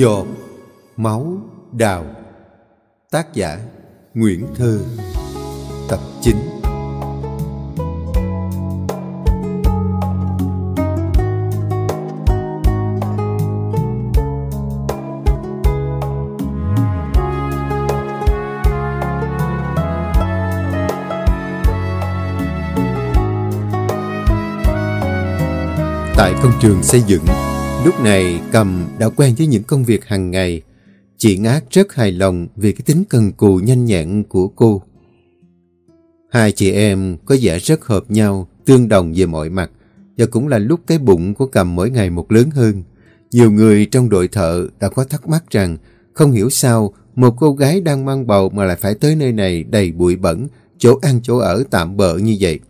Giọt Máu Đào. Tác giả Nguyễn Thơ. Tập 9 Tại công trường xây dựng Lúc này Cầm đã quen với những công việc hàng ngày. Chị Ngát rất hài lòng vì cái tính cần cù nhanh nhẹn của cô. Hai chị em có vẻ rất hợp nhau, tương đồng về mọi mặt, và cũng là lúc cái bụng của Cầm mỗi ngày một lớn hơn. Nhiều người trong đội thợ đã có thắc mắc rằng không hiểu sao một cô gái đang mang bầu mà lại phải tới nơi này đầy bụi bẩn, chỗ ăn chỗ ở tạm bợ như vậy.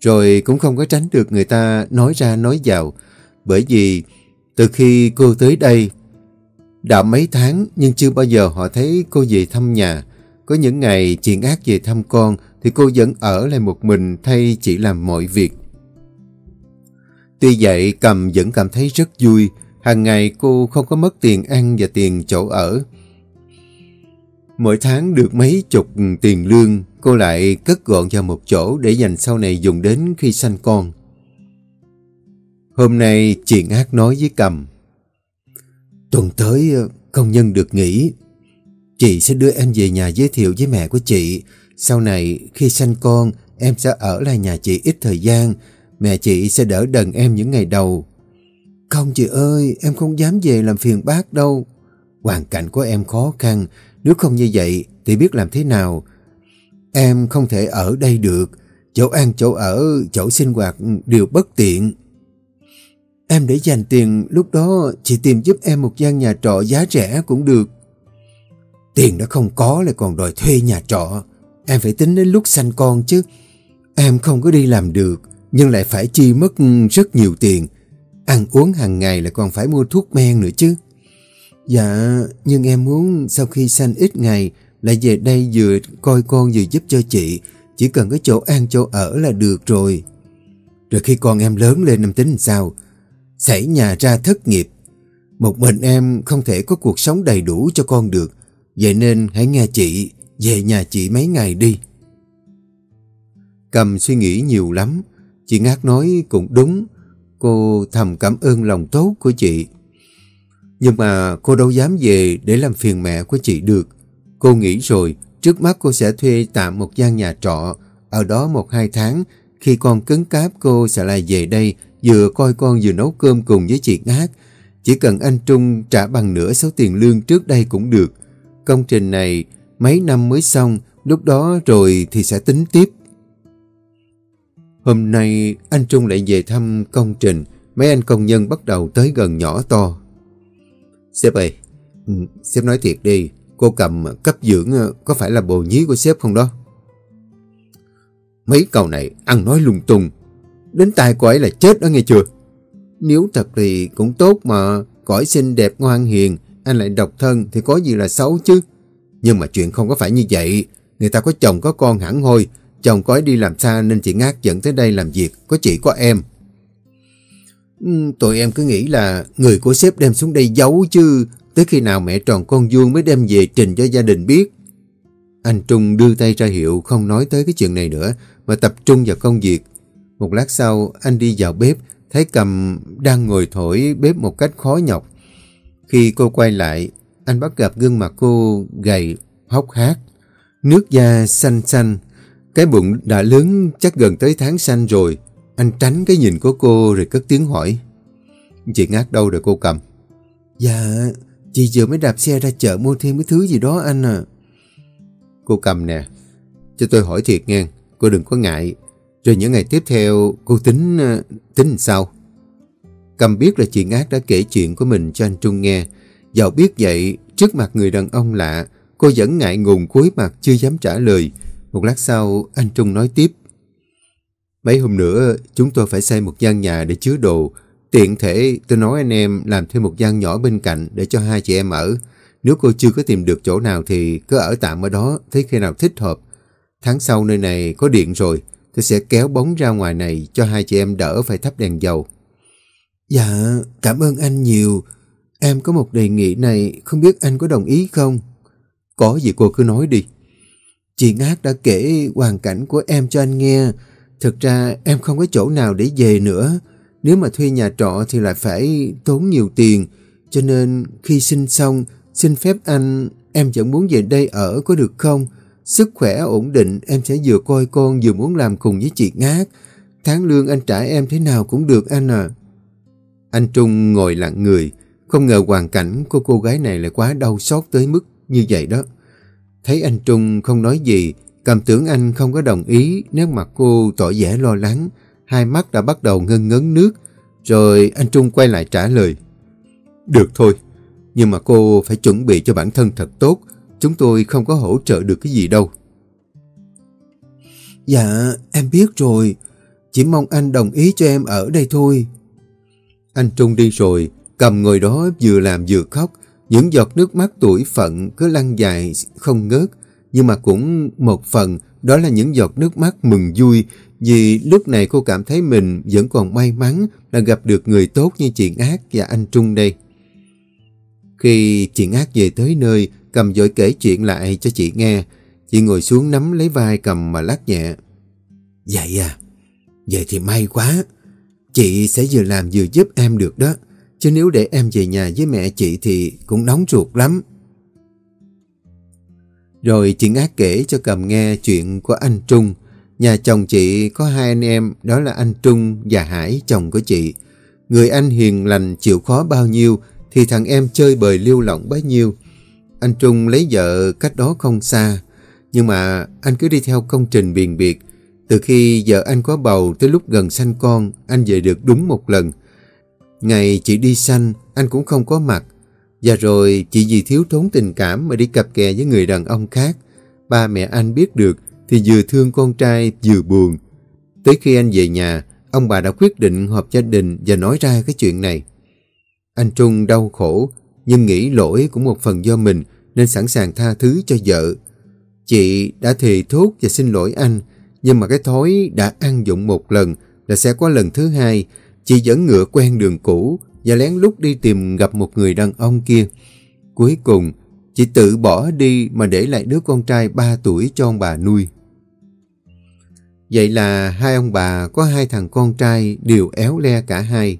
Rồi cũng không có tránh được người ta nói ra nói vào, bởi vì từ khi cô tới đây, đã mấy tháng nhưng chưa bao giờ họ thấy cô về thăm nhà. Có những ngày chị ác về thăm con thì cô vẫn ở lại một mình thay chị làm mọi việc. Tuy vậy Cầm vẫn cảm thấy rất vui. Hàng ngày cô không có mất tiền ăn và tiền chỗ ở. Mỗi tháng được mấy chục tiền lương, cô lại cất gọn vào một chỗ để dành sau này dùng đến khi sanh con. Hôm nay chị ác nói với Cầm. Tuần tới ờ, công nhân được nghỉ. Chị sẽ đưa em về nhà giới thiệu với mẹ của chị. Sau này khi sanh con em sẽ ở lại nhà chị ít thời gian. Mẹ chị sẽ đỡ đần em những ngày đầu. Không chị ơi, em không dám về làm phiền bác đâu. Hoàn cảnh của em khó khăn. Nếu không như vậy thì biết làm thế nào. Em không thể ở đây được. Chỗ ăn, chỗ ở, chỗ sinh hoạt đều bất tiện. Em để dành tiền lúc đó chị tìm giúp em một gian nhà trọ giá rẻ cũng được. Tiền đã không có lại còn đòi thuê nhà trọ. Em phải tính đến lúc sanh con chứ. Em không có đi làm được nhưng lại phải chi mất rất nhiều tiền. Ăn uống hàng ngày lại còn phải mua thuốc men nữa chứ. Dạ, nhưng em muốn sau khi sanh ít ngày lại về đây vừa coi con vừa giúp cho chị. Chỉ cần có chỗ ăn chỗ ở là được rồi. Rồi khi con em lớn lên em tính sao? Xảy nhà ra thất nghiệp. Một mình em không thể có cuộc sống đầy đủ cho con được. Vậy nên hãy nghe chị, về nhà chị mấy ngày đi. Cầm suy nghĩ nhiều lắm. Chị Ngát nói cũng đúng. Cô thầm cảm ơn lòng tốt của chị. Nhưng mà cô đâu dám về để làm phiền mẹ của chị được. Cô nghĩ rồi, trước mắt cô sẽ thuê tạm một gian nhà trọ. Ở đó một hai tháng, khi con cứng cáp cô sẽ lại về đây vừa coi con vừa nấu cơm cùng với chị Ngát. Chỉ cần anh Trung trả bằng nửa số tiền lương trước đây cũng được. Công trình này mấy năm mới xong, lúc đó rồi thì sẽ tính tiếp. Hôm nay anh Trung lại về thăm công trình, mấy anh công nhân bắt đầu tới gần nhỏ to. Sếp ơi, ừ, sếp nói thiệt đi, cô cầm cấp dưỡng ờ, có phải là bồ nhí của sếp không đó? Mấy câu này ăn nói lung tung, Đến tài cô ấy là chết đó nghe chưa? Nếu thật thì cũng tốt mà, cõi xinh đẹp ngoan hiền, anh lại độc thân thì có gì là xấu chứ. Nhưng mà chuyện không có phải như vậy. Người ta có chồng có con hẳn hoi, chồng có ấy đi làm xa nên chị Ngát dẫn tới đây làm việc, có chị có em. Tụi em cứ nghĩ là người của sếp đem xuống đây giấu chứ, tới khi nào mẹ tròn con vuông mới đem về trình cho gia đình biết. Anh Trung đưa tay ra hiệu không nói tới cái chuyện này nữa, mà tập trung vào công việc. Một lát sau, anh đi vào bếp, thấy cầm đang ngồi thổi bếp một cách khó nhọc. Khi cô quay lại, anh bắt gặp gương mặt cô gầy, hốc hác, nước da xanh xanh. Cái bụng đã lớn chắc gần tới tháng xanh rồi. Anh tránh cái nhìn của cô rồi cất tiếng hỏi. Chị ngát đâu rồi cô cầm? Dạ, chị vừa mới đạp xe ra chợ mua thêm cái thứ gì đó anh à. Cô cầm nè, cho tôi hỏi thiệt nghe, cô đừng có ngại. Rồi những ngày tiếp theo cô tính ờ, tính sao? Cầm biết là chị Ngát đã kể chuyện của mình cho anh Trung nghe. Dạo biết vậy, trước mặt người đàn ông lạ, cô vẫn ngại ngùng cúi mặt chưa dám trả lời. Một lát sau, anh Trung nói tiếp. Mấy hôm nữa, chúng tôi phải xây một gian nhà để chứa đồ. Tiện thể, tôi nói anh em làm thêm một gian nhỏ bên cạnh để cho hai chị em ở. Nếu cô chưa có tìm được chỗ nào thì cứ ở tạm ở đó, thấy khi nào thích hợp. Tháng sau nơi này có điện rồi, tôi sẽ kéo bóng ra ngoài này cho hai chị em đỡ phải thắp đèn dầu. Dạ, cảm ơn anh nhiều. em có một đề nghị này, không biết anh có đồng ý không? Có gì cô cứ nói đi. Chị Ngát đã kể hoàn cảnh của em cho anh nghe. Thực ra em không có chỗ nào để về nữa. Nếu mà thuê nhà trọ thì lại phải tốn nhiều tiền. Cho nên khi sinh xong, xin phép anh, em vẫn muốn về đây ở có được không? Sức khỏe ổn định, em sẽ vừa coi con vừa muốn làm cùng với chị Ngát. Tháng lương anh trả em thế nào cũng được anh à. Anh Trung ngồi lặng người, không ngờ hoàn cảnh của cô gái này lại quá đau xót tới mức như vậy đó. Thấy anh Trung không nói gì, cầm tưởng anh không có đồng ý nếu mặt cô tỏ vẻ lo lắng. Hai mắt đã bắt đầu ngân ngấn nước, rồi anh Trung quay lại trả lời. Được thôi, nhưng mà cô phải chuẩn bị cho bản thân thật tốt, chúng tôi không có hỗ trợ được cái gì đâu. Dạ, em biết rồi, chỉ mong anh đồng ý cho em ở đây thôi. Anh Trung đi rồi, cầm ngồi đó vừa làm vừa khóc, những giọt nước mắt tuổi phận cứ lăn dài không ngớt, nhưng mà cũng một phần đó là những giọt nước mắt mừng vui vì lúc này cô cảm thấy mình vẫn còn may mắn là gặp được người tốt như chị Ác và anh Trung đây. Khi chị Ác về tới nơi, cầm dội kể chuyện lại cho chị nghe, chị ngồi xuống nắm lấy vai cầm mà lắc nhẹ. Vậy à, vậy thì may quá, chị sẽ vừa làm vừa giúp em được đó. Chứ nếu để em về nhà với mẹ chị thì cũng nóng ruột lắm. Rồi chị Ngát kể cho cầm nghe chuyện của anh Trung. Nhà chồng chị có hai anh em, đó là anh Trung và Hải, chồng của chị. Người anh hiền lành chịu khó bao nhiêu, thì thằng em chơi bời liêu lỏng bấy nhiêu. Anh Trung lấy vợ cách đó không xa, nhưng mà anh cứ đi theo công trình biền biệt. Từ khi vợ anh có bầu tới lúc gần sanh con, anh về được đúng một lần. Ngày chị đi sanh, anh cũng không có mặt. Và rồi chị vì thiếu thốn tình cảm mà đi cặp kè với người đàn ông khác. Ba mẹ anh biết được thì vừa thương con trai vừa buồn. Tới khi anh về nhà, ông bà đã quyết định họp gia đình và nói ra cái chuyện này. Anh Trung đau khổ, nhưng nghĩ lỗi cũng một phần do mình nên sẵn sàng tha thứ cho vợ. Chị đã thề thốt và xin lỗi anh, nhưng mà cái thói đã ăn dụng một lần là sẽ có lần thứ hai Chị vẫn ngựa quen đường cũ và lén lút đi tìm gặp một người đàn ông kia. Cuối cùng, chị tự bỏ đi mà để lại đứa con trai 3 tuổi cho ông bà nuôi. Vậy là hai ông bà có hai thằng con trai đều éo le cả hai.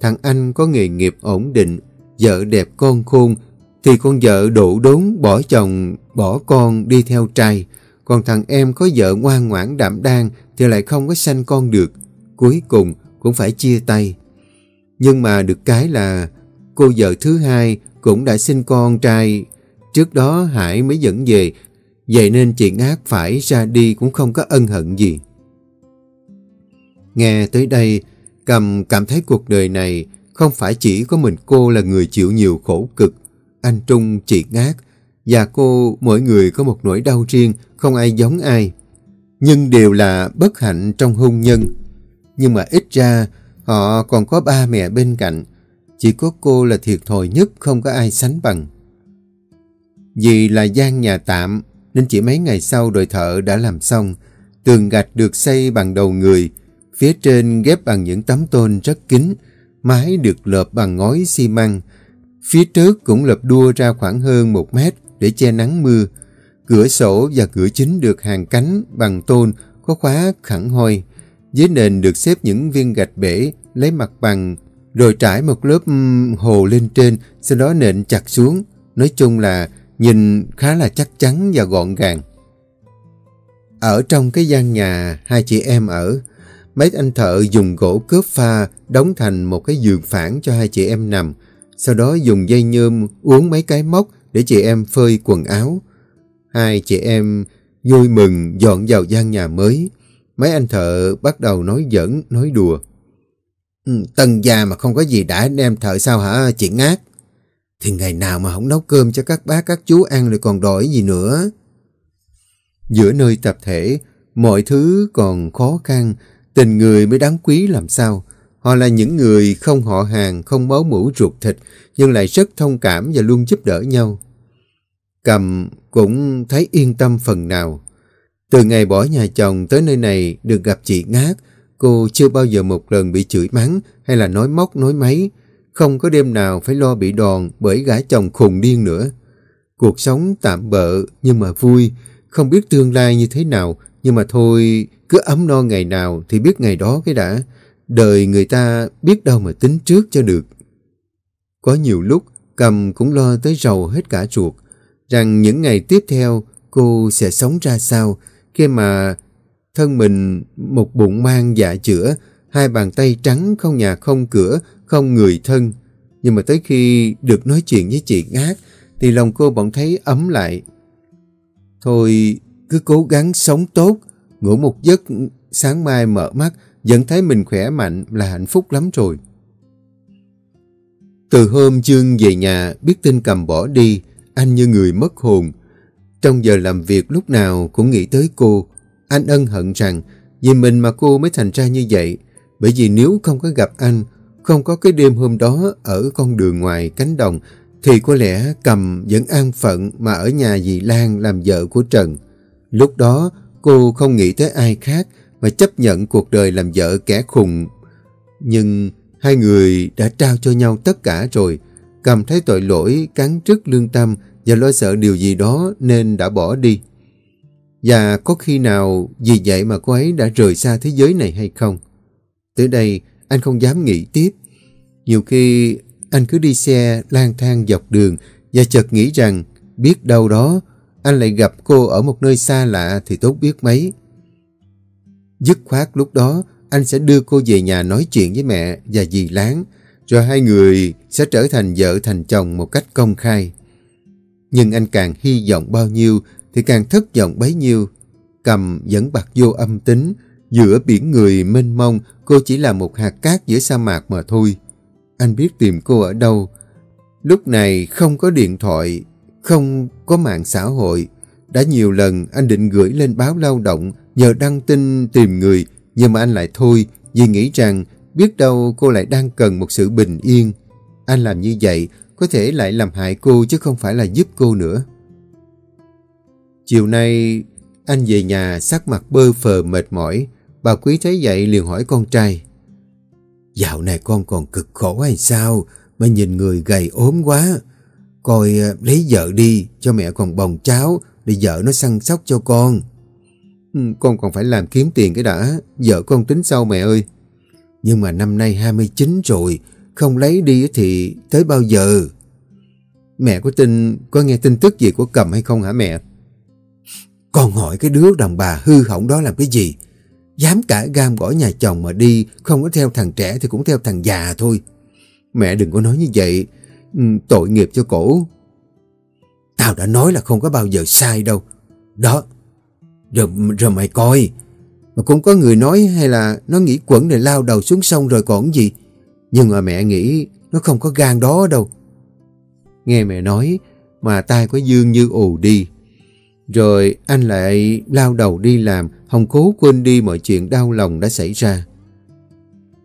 Thằng anh có nghề nghiệp ổn định, vợ đẹp con khôn, thì con vợ đổ đốn bỏ chồng, bỏ con đi theo trai. Còn thằng em có vợ ngoan ngoãn đảm đang thì lại không có sanh con được. Cuối cùng, cũng phải chia tay. Nhưng mà được cái là cô vợ thứ hai cũng đã sinh con trai. Trước đó Hải mới dẫn về, vậy nên chị Ngát phải ra đi cũng không có ân hận gì. Nghe tới đây, Cầm cảm thấy cuộc đời này không phải chỉ có mình cô là người chịu nhiều khổ cực. Anh Trung, chị Ngát và cô mỗi người có một nỗi đau riêng, không ai giống ai. Nhưng đều là bất hạnh trong hôn nhân nhưng mà ít ra họ còn có ba mẹ bên cạnh. Chỉ có cô là thiệt thòi nhất không có ai sánh bằng. Vì là gian nhà tạm nên chỉ mấy ngày sau đội thợ đã làm xong. Tường gạch được xây bằng đầu người, phía trên ghép bằng những tấm tôn rất kín, mái được lợp bằng ngói xi măng. Phía trước cũng lập đua ra khoảng hơn một mét để che nắng mưa. Cửa sổ và cửa chính được hàng cánh bằng tôn có khóa khẳng hoi. Dưới nền được xếp những viên gạch bể, lấy mặt bằng, rồi trải một lớp hồ lên trên, sau đó nện chặt xuống. Nói chung là nhìn khá là chắc chắn và gọn gàng. Ở trong cái gian nhà hai chị em ở, mấy anh thợ dùng gỗ cướp pha đóng thành một cái giường phản cho hai chị em nằm. Sau đó dùng dây nhôm uống mấy cái móc để chị em phơi quần áo. Hai chị em vui mừng dọn vào gian nhà mới. Mấy anh thợ bắt đầu nói giỡn, nói đùa. Ừ, tần tân mà không có gì đã đem thợ sao hả chị ngát? Thì ngày nào mà không nấu cơm cho các bác các chú ăn rồi còn đòi gì nữa. Giữa nơi tập thể, mọi thứ còn khó khăn, tình người mới đáng quý làm sao. Họ là những người không họ hàng, không máu mũ ruột thịt, nhưng lại rất thông cảm và luôn giúp đỡ nhau. Cầm cũng thấy yên tâm phần nào. Từ ngày bỏ nhà chồng tới nơi này được gặp chị Ngát, cô chưa bao giờ một lần bị chửi mắng hay là nói móc nói máy. không có đêm nào phải lo bị đòn bởi gã chồng khùng điên nữa. Cuộc sống tạm bợ nhưng mà vui, không biết tương lai như thế nào, nhưng mà thôi, cứ ấm no ngày nào thì biết ngày đó cái đã. Đời người ta biết đâu mà tính trước cho được. Có nhiều lúc, cầm cũng lo tới rầu hết cả ruột, rằng những ngày tiếp theo cô sẽ sống ra sao khi mà thân mình một bụng mang dạ chữa, hai bàn tay trắng không nhà không cửa, không người thân. Nhưng mà tới khi được nói chuyện với chị Ngát thì lòng cô bỗng thấy ấm lại. Thôi cứ cố gắng sống tốt, ngủ một giấc sáng mai mở mắt vẫn thấy mình khỏe mạnh là hạnh phúc lắm rồi. Từ hôm Dương về nhà biết tin cầm bỏ đi, anh như người mất hồn. Trong giờ làm việc lúc nào cũng nghĩ tới cô. Anh ân hận rằng vì mình mà cô mới thành ra như vậy. Bởi vì nếu không có gặp anh, không có cái đêm hôm đó ở con đường ngoài cánh đồng, thì có lẽ cầm vẫn an phận mà ở nhà dì Lan làm vợ của Trần. Lúc đó cô không nghĩ tới ai khác và chấp nhận cuộc đời làm vợ kẻ khùng. Nhưng hai người đã trao cho nhau tất cả rồi. Cầm thấy tội lỗi, cắn trước lương tâm và lo sợ điều gì đó nên đã bỏ đi. Và có khi nào vì vậy mà cô ấy đã rời xa thế giới này hay không? Tới đây, anh không dám nghĩ tiếp. Nhiều khi, anh cứ đi xe lang thang dọc đường và chợt nghĩ rằng, biết đâu đó, anh lại gặp cô ở một nơi xa lạ thì tốt biết mấy. Dứt khoát lúc đó anh sẽ đưa cô về nhà nói chuyện với mẹ và dì Láng rồi hai người sẽ trở thành vợ thành chồng một cách công khai. Nhưng anh càng hy vọng bao nhiêu thì càng thất vọng bấy nhiêu. Cầm vẫn bạc vô âm tính, giữa biển người mênh mông cô chỉ là một hạt cát giữa sa mạc mà thôi. Anh biết tìm cô ở đâu. Lúc này không có điện thoại, không có mạng xã hội. Đã nhiều lần anh định gửi lên báo lao động nhờ đăng tin tìm người, nhưng mà anh lại thôi vì nghĩ rằng biết đâu cô lại đang cần một sự bình yên. Anh làm như vậy có thể lại làm hại cô chứ không phải là giúp cô nữa. Chiều nay anh về nhà sắc mặt bơ phờ mệt mỏi. Bà Quý thấy vậy liền hỏi con trai. Dạo này con còn cực khổ hay sao mà nhìn người gầy ốm quá. Coi à, lấy vợ đi cho mẹ còn bồng cháo để vợ nó săn sóc cho con. Ừ, con còn phải làm kiếm tiền cái đã. Vợ con tính sau mẹ ơi. Nhưng mà năm nay 29 rồi. Không lấy đi thì tới bao giờ? Mẹ có tin, có nghe tin tức gì của cầm hay không hả mẹ? Con hỏi cái đứa đàn bà hư hỏng đó làm cái gì? Dám cả gam gõ nhà chồng mà đi, không có theo thằng trẻ thì cũng theo thằng già thôi. Mẹ đừng có nói như vậy, ừ, tội nghiệp cho cổ. Tao đã nói là không có bao giờ sai đâu. Đó, rồi, rồi mày coi. Mà cũng có người nói hay là nó nghĩ quẩn này lao đầu xuống sông rồi còn gì. Nhưng mà mẹ nghĩ nó không có gan đó đâu. Nghe mẹ nói mà tai của dương như ù đi. Rồi anh lại lao đầu đi làm, không cố quên đi mọi chuyện đau lòng đã xảy ra.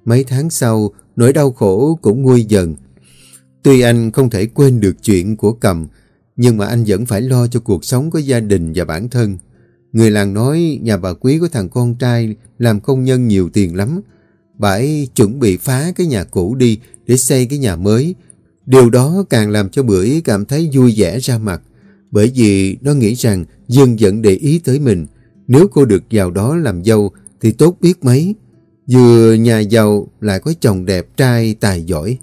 Mấy tháng sau, nỗi đau khổ cũng nguôi dần. Tuy anh không thể quên được chuyện của cầm, nhưng mà anh vẫn phải lo cho cuộc sống của gia đình và bản thân. Người làng nói nhà bà quý của thằng con trai làm công nhân nhiều tiền lắm. Bà ấy chuẩn bị phá cái nhà cũ đi để xây cái nhà mới. Điều đó càng làm cho bưởi cảm thấy vui vẻ ra mặt. Bởi vì nó nghĩ rằng Dương vẫn để ý tới mình. Nếu cô được vào đó làm dâu thì tốt biết mấy. Vừa nhà giàu lại có chồng đẹp trai tài giỏi.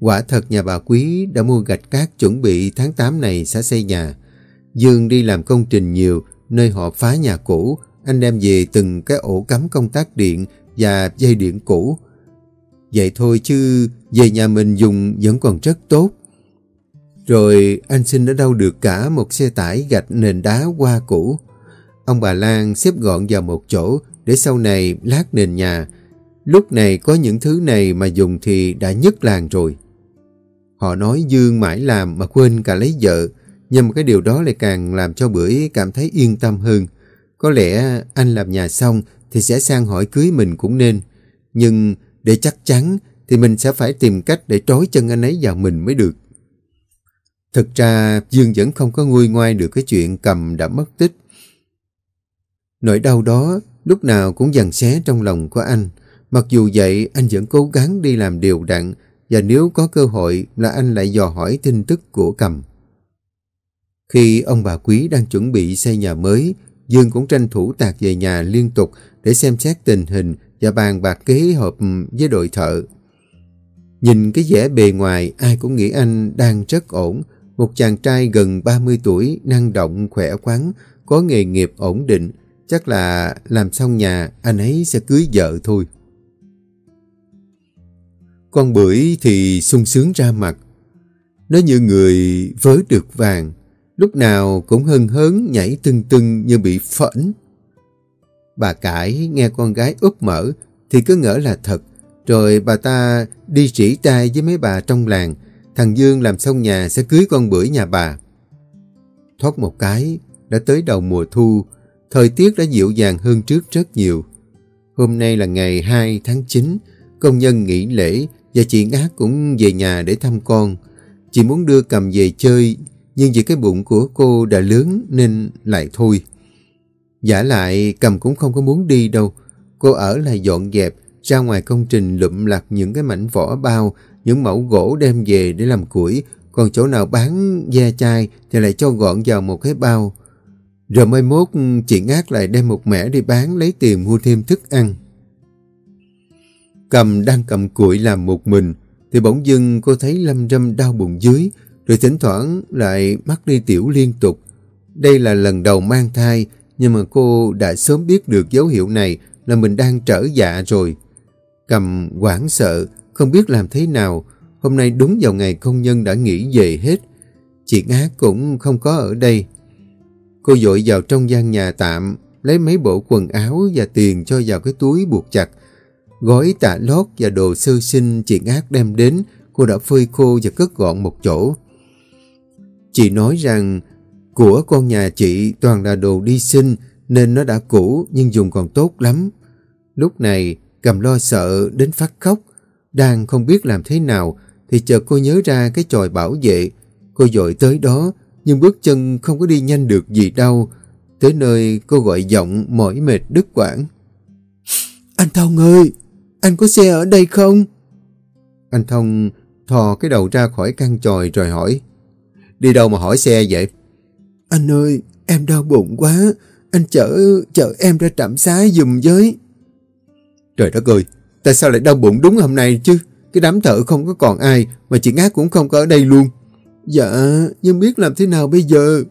Quả thật nhà bà Quý đã mua gạch cát chuẩn bị tháng 8 này sẽ xây nhà. Dương đi làm công trình nhiều, nơi họ phá nhà cũ, anh đem về từng cái ổ cắm công tác điện và dây điện cũ. Vậy thôi chứ về nhà mình dùng vẫn còn rất tốt. Rồi anh xin ở đâu được cả một xe tải gạch nền đá qua cũ. Ông bà Lan xếp gọn vào một chỗ để sau này lát nền nhà. Lúc này có những thứ này mà dùng thì đã nhất làng rồi. Họ nói Dương mãi làm mà quên cả lấy vợ, nhưng cái điều đó lại càng làm cho bưởi cảm thấy yên tâm hơn. Có lẽ anh làm nhà xong thì sẽ sang hỏi cưới mình cũng nên. Nhưng để chắc chắn thì mình sẽ phải tìm cách để trói chân anh ấy vào mình mới được. Thực ra, Dương vẫn không có nguôi ngoai được cái chuyện cầm đã mất tích. Nỗi đau đó lúc nào cũng dằn xé trong lòng của anh. Mặc dù vậy, anh vẫn cố gắng đi làm điều đặn và nếu có cơ hội là anh lại dò hỏi tin tức của cầm. Khi ông bà Quý đang chuẩn bị xây nhà mới, Dương cũng tranh thủ tạc về nhà liên tục để xem xét tình hình và bàn bạc kế hợp với đội thợ. Nhìn cái vẻ bề ngoài, ai cũng nghĩ anh đang rất ổn. Một chàng trai gần 30 tuổi, năng động, khỏe khoắn, có nghề nghiệp ổn định. Chắc là làm xong nhà, anh ấy sẽ cưới vợ thôi. Con bưởi thì sung sướng ra mặt. Nó như người vớ được vàng, lúc nào cũng hân hớn nhảy tưng tưng như bị phẫn. Bà cải nghe con gái úp mở thì cứ ngỡ là thật, rồi bà ta đi chỉ trai với mấy bà trong làng, thằng Dương làm xong nhà sẽ cưới con bưởi nhà bà. Thoát một cái, đã tới đầu mùa thu, thời tiết đã dịu dàng hơn trước rất nhiều. Hôm nay là ngày 2 tháng 9, công nhân nghỉ lễ và chị Ngát cũng về nhà để thăm con. Chị muốn đưa cầm về chơi, nhưng vì cái bụng của cô đã lớn nên lại thôi. Giả lại cầm cũng không có muốn đi đâu. Cô ở lại dọn dẹp, ra ngoài công trình lụm lặt những cái mảnh vỏ bao, những mẫu gỗ đem về để làm củi, còn chỗ nào bán da chai thì lại cho gọn vào một cái bao. Rồi mai mốt chị Ngát lại đem một mẻ đi bán lấy tiền mua thêm thức ăn. Cầm đang cầm củi làm một mình, thì bỗng dưng cô thấy lâm râm đau bụng dưới, rồi thỉnh thoảng lại mắc đi tiểu liên tục. Đây là lần đầu mang thai, nhưng mà cô đã sớm biết được dấu hiệu này là mình đang trở dạ rồi. Cầm quảng sợ, không biết làm thế nào. Hôm nay đúng vào ngày công nhân đã nghỉ về hết. Chị Ngá cũng không có ở đây. Cô dội vào trong gian nhà tạm, lấy mấy bộ quần áo và tiền cho vào cái túi buộc chặt. Gói tạ lót và đồ sơ sinh chị Ngát đem đến, cô đã phơi khô và cất gọn một chỗ. Chị nói rằng của con nhà chị toàn là đồ đi sinh nên nó đã cũ nhưng dùng còn tốt lắm. Lúc này cầm lo sợ đến phát khóc, đang không biết làm thế nào thì chợt cô nhớ ra cái chòi bảo vệ. Cô dội tới đó nhưng bước chân không có đi nhanh được gì đâu. Tới nơi cô gọi giọng mỏi mệt đứt quãng. Anh Thông ơi, anh có xe ở đây không? Anh Thông thò cái đầu ra khỏi căn chòi rồi hỏi. Đi đâu mà hỏi xe vậy? Anh ơi, em đau bụng quá. Anh chở chở em ra trạm xá dùm với. Trời đất ơi, tại sao lại đau bụng đúng hôm nay chứ? Cái đám thợ không có còn ai, mà chị Ngát cũng không có ở đây luôn. Dạ, nhưng biết làm thế nào bây giờ?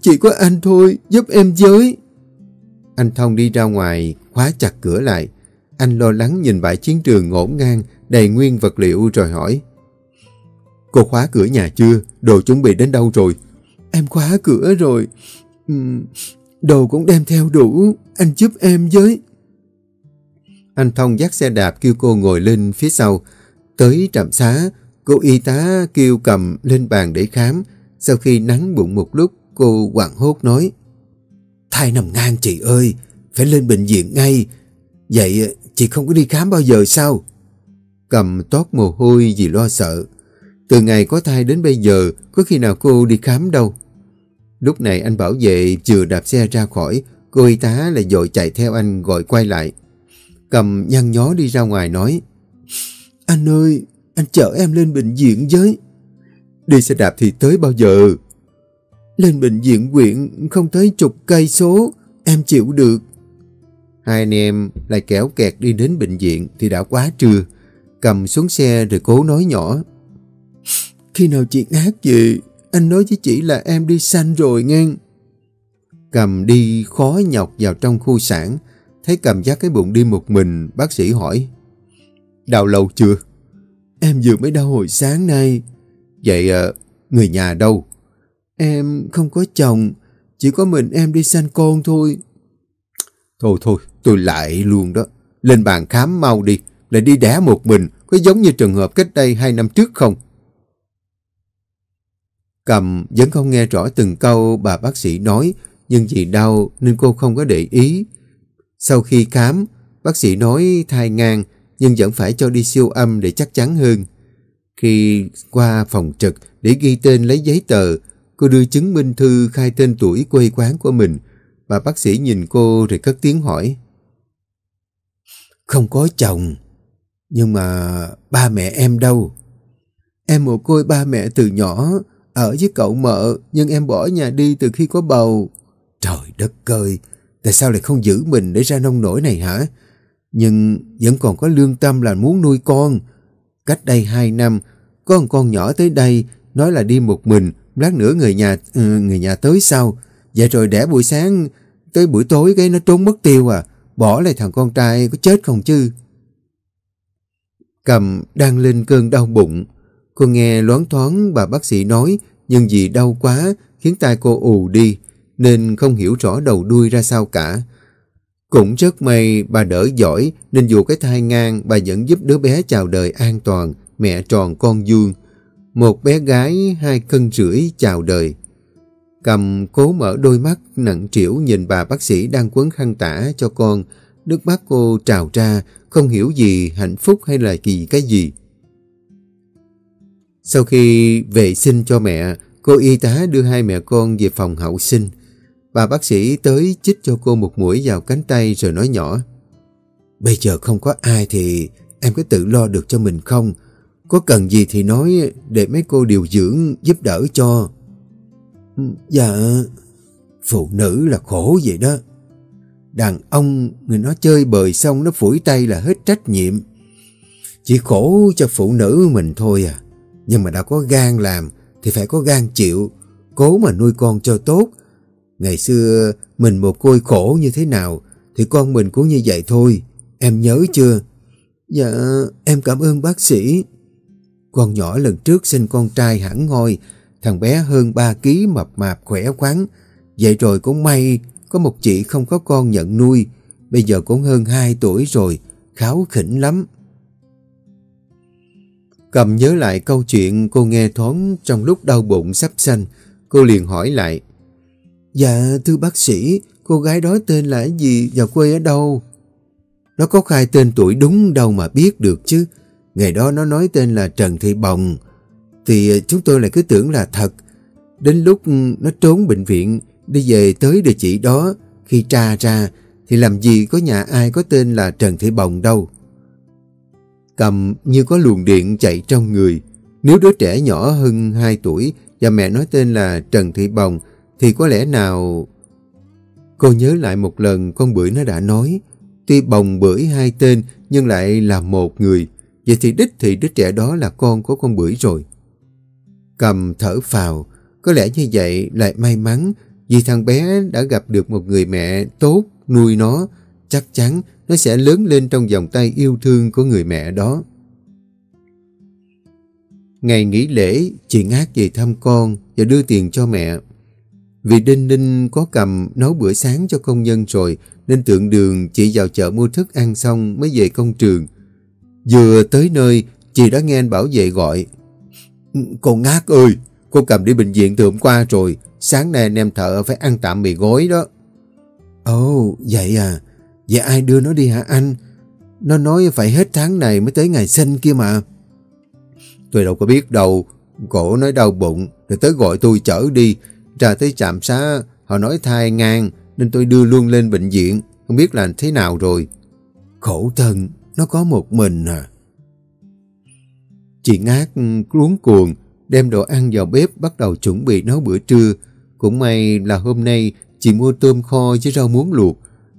Chỉ có anh thôi, giúp em với. Anh Thông đi ra ngoài, khóa chặt cửa lại. Anh lo lắng nhìn bãi chiến trường ngổn ngang, đầy nguyên vật liệu rồi hỏi. Cô khóa cửa nhà chưa? Đồ chuẩn bị đến đâu rồi? Em khóa cửa rồi. đồ cũng đem theo đủ. Anh giúp em với. Anh Thông dắt xe đạp kêu cô ngồi lên phía sau. Tới trạm xá, cô y tá kêu cầm lên bàn để khám. Sau khi nắng bụng một lúc, cô hoảng hốt nói. Thai nằm ngang chị ơi, phải lên bệnh viện ngay. Vậy chị không có đi khám bao giờ sao? Cầm tót mồ hôi vì lo sợ. Từ ngày có thai đến bây giờ, có khi nào cô đi khám đâu. Lúc này anh bảo vệ vừa đạp xe ra khỏi, cô y tá lại dội chạy theo anh gọi quay lại. Cầm nhăn nhó đi ra ngoài nói, Anh ơi, anh chở em lên bệnh viện với. Đi xe đạp thì tới bao giờ? Lên bệnh viện quyện không tới chục cây số, em chịu được. Hai anh em lại kéo kẹt đi đến bệnh viện thì đã quá trưa. Cầm xuống xe rồi cố nói nhỏ. Khi nào chị ngát gì anh nói với chị là em đi sanh rồi nghe. Cầm đi khó nhọc vào trong khu sản, thấy cầm dắt cái bụng đi một mình, bác sĩ hỏi. Đau lâu chưa? Em vừa mới đau hồi sáng nay. Vậy à, người nhà đâu? Em không có chồng, chỉ có mình em đi sanh con thôi. Thôi thôi, tôi lại luôn đó. Lên bàn khám mau đi, lại đi đẻ một mình, có giống như trường hợp cách đây hai năm trước không? Cầm vẫn không nghe rõ từng câu bà bác sĩ nói, nhưng vì đau nên cô không có để ý. Sau khi khám, bác sĩ nói thai ngang, nhưng vẫn phải cho đi siêu âm để chắc chắn hơn. Khi qua phòng trực để ghi tên lấy giấy tờ, cô đưa chứng minh thư khai tên tuổi quê quán của mình. Bà bác sĩ nhìn cô rồi cất tiếng hỏi. Không có chồng, nhưng mà ba mẹ em đâu? Em mồ côi ba mẹ từ nhỏ, ở với cậu mợ, nhưng em bỏ nhà đi từ khi có bầu. Trời đất ơi, tại sao lại không giữ mình để ra nông nổi này hả? Nhưng vẫn còn có lương tâm là muốn nuôi con. Cách đây hai năm, có một con nhỏ tới đây, nói là đi một mình, lát nữa người nhà ừ, người nhà tới sau. Vậy rồi đẻ buổi sáng, tới buổi tối cái nó trốn mất tiêu à. Bỏ lại thằng con trai có chết không chứ? Cầm đang lên cơn đau bụng. Cô nghe loáng thoáng bà bác sĩ nói, nhưng vì đau quá khiến tai cô ù đi, nên không hiểu rõ đầu đuôi ra sao cả. Cũng rất may bà đỡ giỏi nên dù cái thai ngang bà vẫn giúp đứa bé chào đời an toàn, mẹ tròn con dương. Một bé gái hai cân rưỡi chào đời. Cầm cố mở đôi mắt nặng trĩu nhìn bà bác sĩ đang quấn khăn tả cho con. Nước mắt cô trào ra, không hiểu gì hạnh phúc hay là kỳ cái gì. Sau khi vệ sinh cho mẹ, cô y tá đưa hai mẹ con về phòng hậu sinh. Bà bác sĩ tới chích cho cô một mũi vào cánh tay rồi nói nhỏ. Bây giờ không có ai thì em có tự lo được cho mình không? Có cần gì thì nói để mấy cô điều dưỡng giúp đỡ cho. Dạ, phụ nữ là khổ vậy đó. Đàn ông người nó chơi bời xong nó phủi tay là hết trách nhiệm. Chỉ khổ cho phụ nữ mình thôi à. Nhưng mà đã có gan làm thì phải có gan chịu. Cố mà nuôi con cho tốt. Ngày xưa mình một côi khổ như thế nào thì con mình cũng như vậy thôi. Em nhớ chưa? Dạ, em cảm ơn bác sĩ. Con nhỏ lần trước sinh con trai hẳn ngôi, thằng bé hơn 3 kg mập mạp khỏe khoắn. Vậy rồi cũng may có một chị không có con nhận nuôi, bây giờ cũng hơn 2 tuổi rồi, kháo khỉnh lắm. Cầm nhớ lại câu chuyện cô nghe thoáng trong lúc đau bụng sắp sanh, cô liền hỏi lại. Dạ, thưa bác sĩ, cô gái đó tên là gì và quê ở đâu? Nó có khai tên tuổi đúng đâu mà biết được chứ. Ngày đó nó nói tên là Trần Thị Bồng. Thì ờ, chúng tôi lại cứ tưởng là thật. Đến lúc nó trốn bệnh viện, đi về tới địa chỉ đó, khi tra ra, thì làm gì có nhà ai có tên là Trần Thị Bồng đâu. Cầm như có luồng điện chạy trong người. Nếu đứa trẻ nhỏ hơn 2 tuổi và mẹ nói tên là Trần Thị Bồng, thì có lẽ nào... Cô nhớ lại một lần con bưởi nó đã nói, tuy bồng bưởi hai tên nhưng lại là một người. Vậy thì đích thì đứa trẻ đó là con của con bưởi rồi. Cầm thở phào, có lẽ như vậy lại may mắn vì thằng bé đã gặp được một người mẹ tốt nuôi nó, chắc chắn nó sẽ lớn lên trong vòng tay yêu thương của người mẹ đó. Ngày nghỉ lễ, chị Ngát về thăm con và đưa tiền cho mẹ. Vì Đinh Ninh có cầm nấu bữa sáng cho công nhân rồi, nên tượng đường chị vào chợ mua thức ăn xong mới về công trường. Vừa tới nơi, chị đã nghe anh bảo vệ gọi. Cô Ngát ơi, cô cầm đi bệnh viện từ hôm qua rồi, sáng nay anh em thợ phải ăn tạm mì gói đó. Ồ, oh, vậy à, vậy ai đưa nó đi hả anh? Nó nói phải hết tháng này mới tới ngày sinh kia mà. Tôi đâu có biết đâu, cổ nói đau bụng, rồi tới gọi tôi chở đi, ra tới trạm xá, họ nói thai ngang, nên tôi đưa luôn lên bệnh viện, không biết là thế nào rồi. Khổ thân, nó có một mình à. Chị Ngát luống cuồng, đem đồ ăn vào bếp bắt đầu chuẩn bị nấu bữa trưa. Cũng may là hôm nay chị mua tôm kho với rau muống luộc,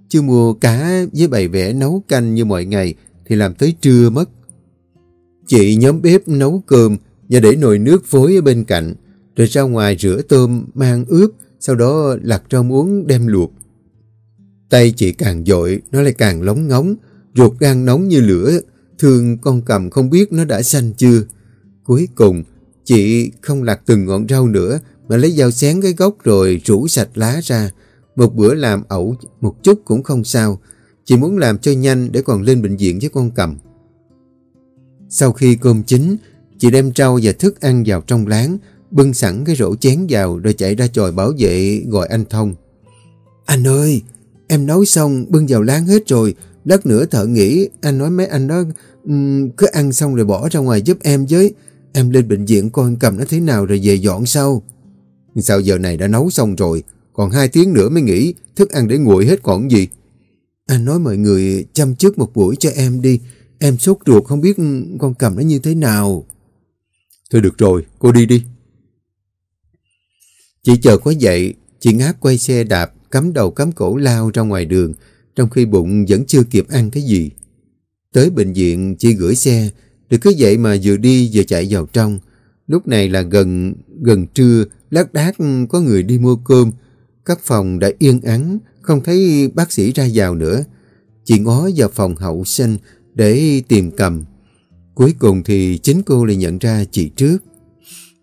chứ mua cá với bày vẽ nấu canh như mọi ngày thì làm tới trưa mất. Chị nhóm bếp nấu cơm và để nồi nước phối ở bên cạnh, rồi ra ngoài rửa tôm mang ướp, sau đó lặt rau muống đem luộc. Tay chị càng dội, nó lại càng lóng ngóng, ruột gan nóng như lửa, thương con cầm không biết nó đã xanh chưa. Cuối cùng, chị không lặt từng ngọn rau nữa, mà lấy dao xén cái gốc rồi rủ sạch lá ra. Một bữa làm ẩu một chút cũng không sao, chị muốn làm cho nhanh để còn lên bệnh viện với con cầm. Sau khi cơm chín, chị đem rau và thức ăn vào trong láng, bưng sẵn cái rổ chén vào rồi chạy ra chòi bảo vệ gọi anh Thông. Anh ơi, em nấu xong bưng vào láng hết rồi, lát nữa thợ nghĩ anh nói mấy anh đó um, cứ ăn xong rồi bỏ ra ngoài giúp em với. Em lên bệnh viện coi cầm nó thế nào rồi về dọn sau. Sao giờ này đã nấu xong rồi, còn hai tiếng nữa mới nghỉ, thức ăn để nguội hết còn gì. Anh nói mọi người chăm chút một buổi cho em đi, em sốt ruột không biết con cầm nó như thế nào. Thôi được rồi, cô đi đi. Chị chờ có dậy, chị ngáp quay xe đạp, cắm đầu cắm cổ lao ra ngoài đường, trong khi bụng vẫn chưa kịp ăn cái gì. Tới bệnh viện, chị gửi xe, được cứ vậy mà vừa đi vừa chạy vào trong. Lúc này là gần gần trưa, lát đác có người đi mua cơm. Các phòng đã yên ắng, không thấy bác sĩ ra vào nữa. Chị ngó vào phòng hậu sinh để tìm cầm. Cuối cùng thì chính cô lại nhận ra chị trước.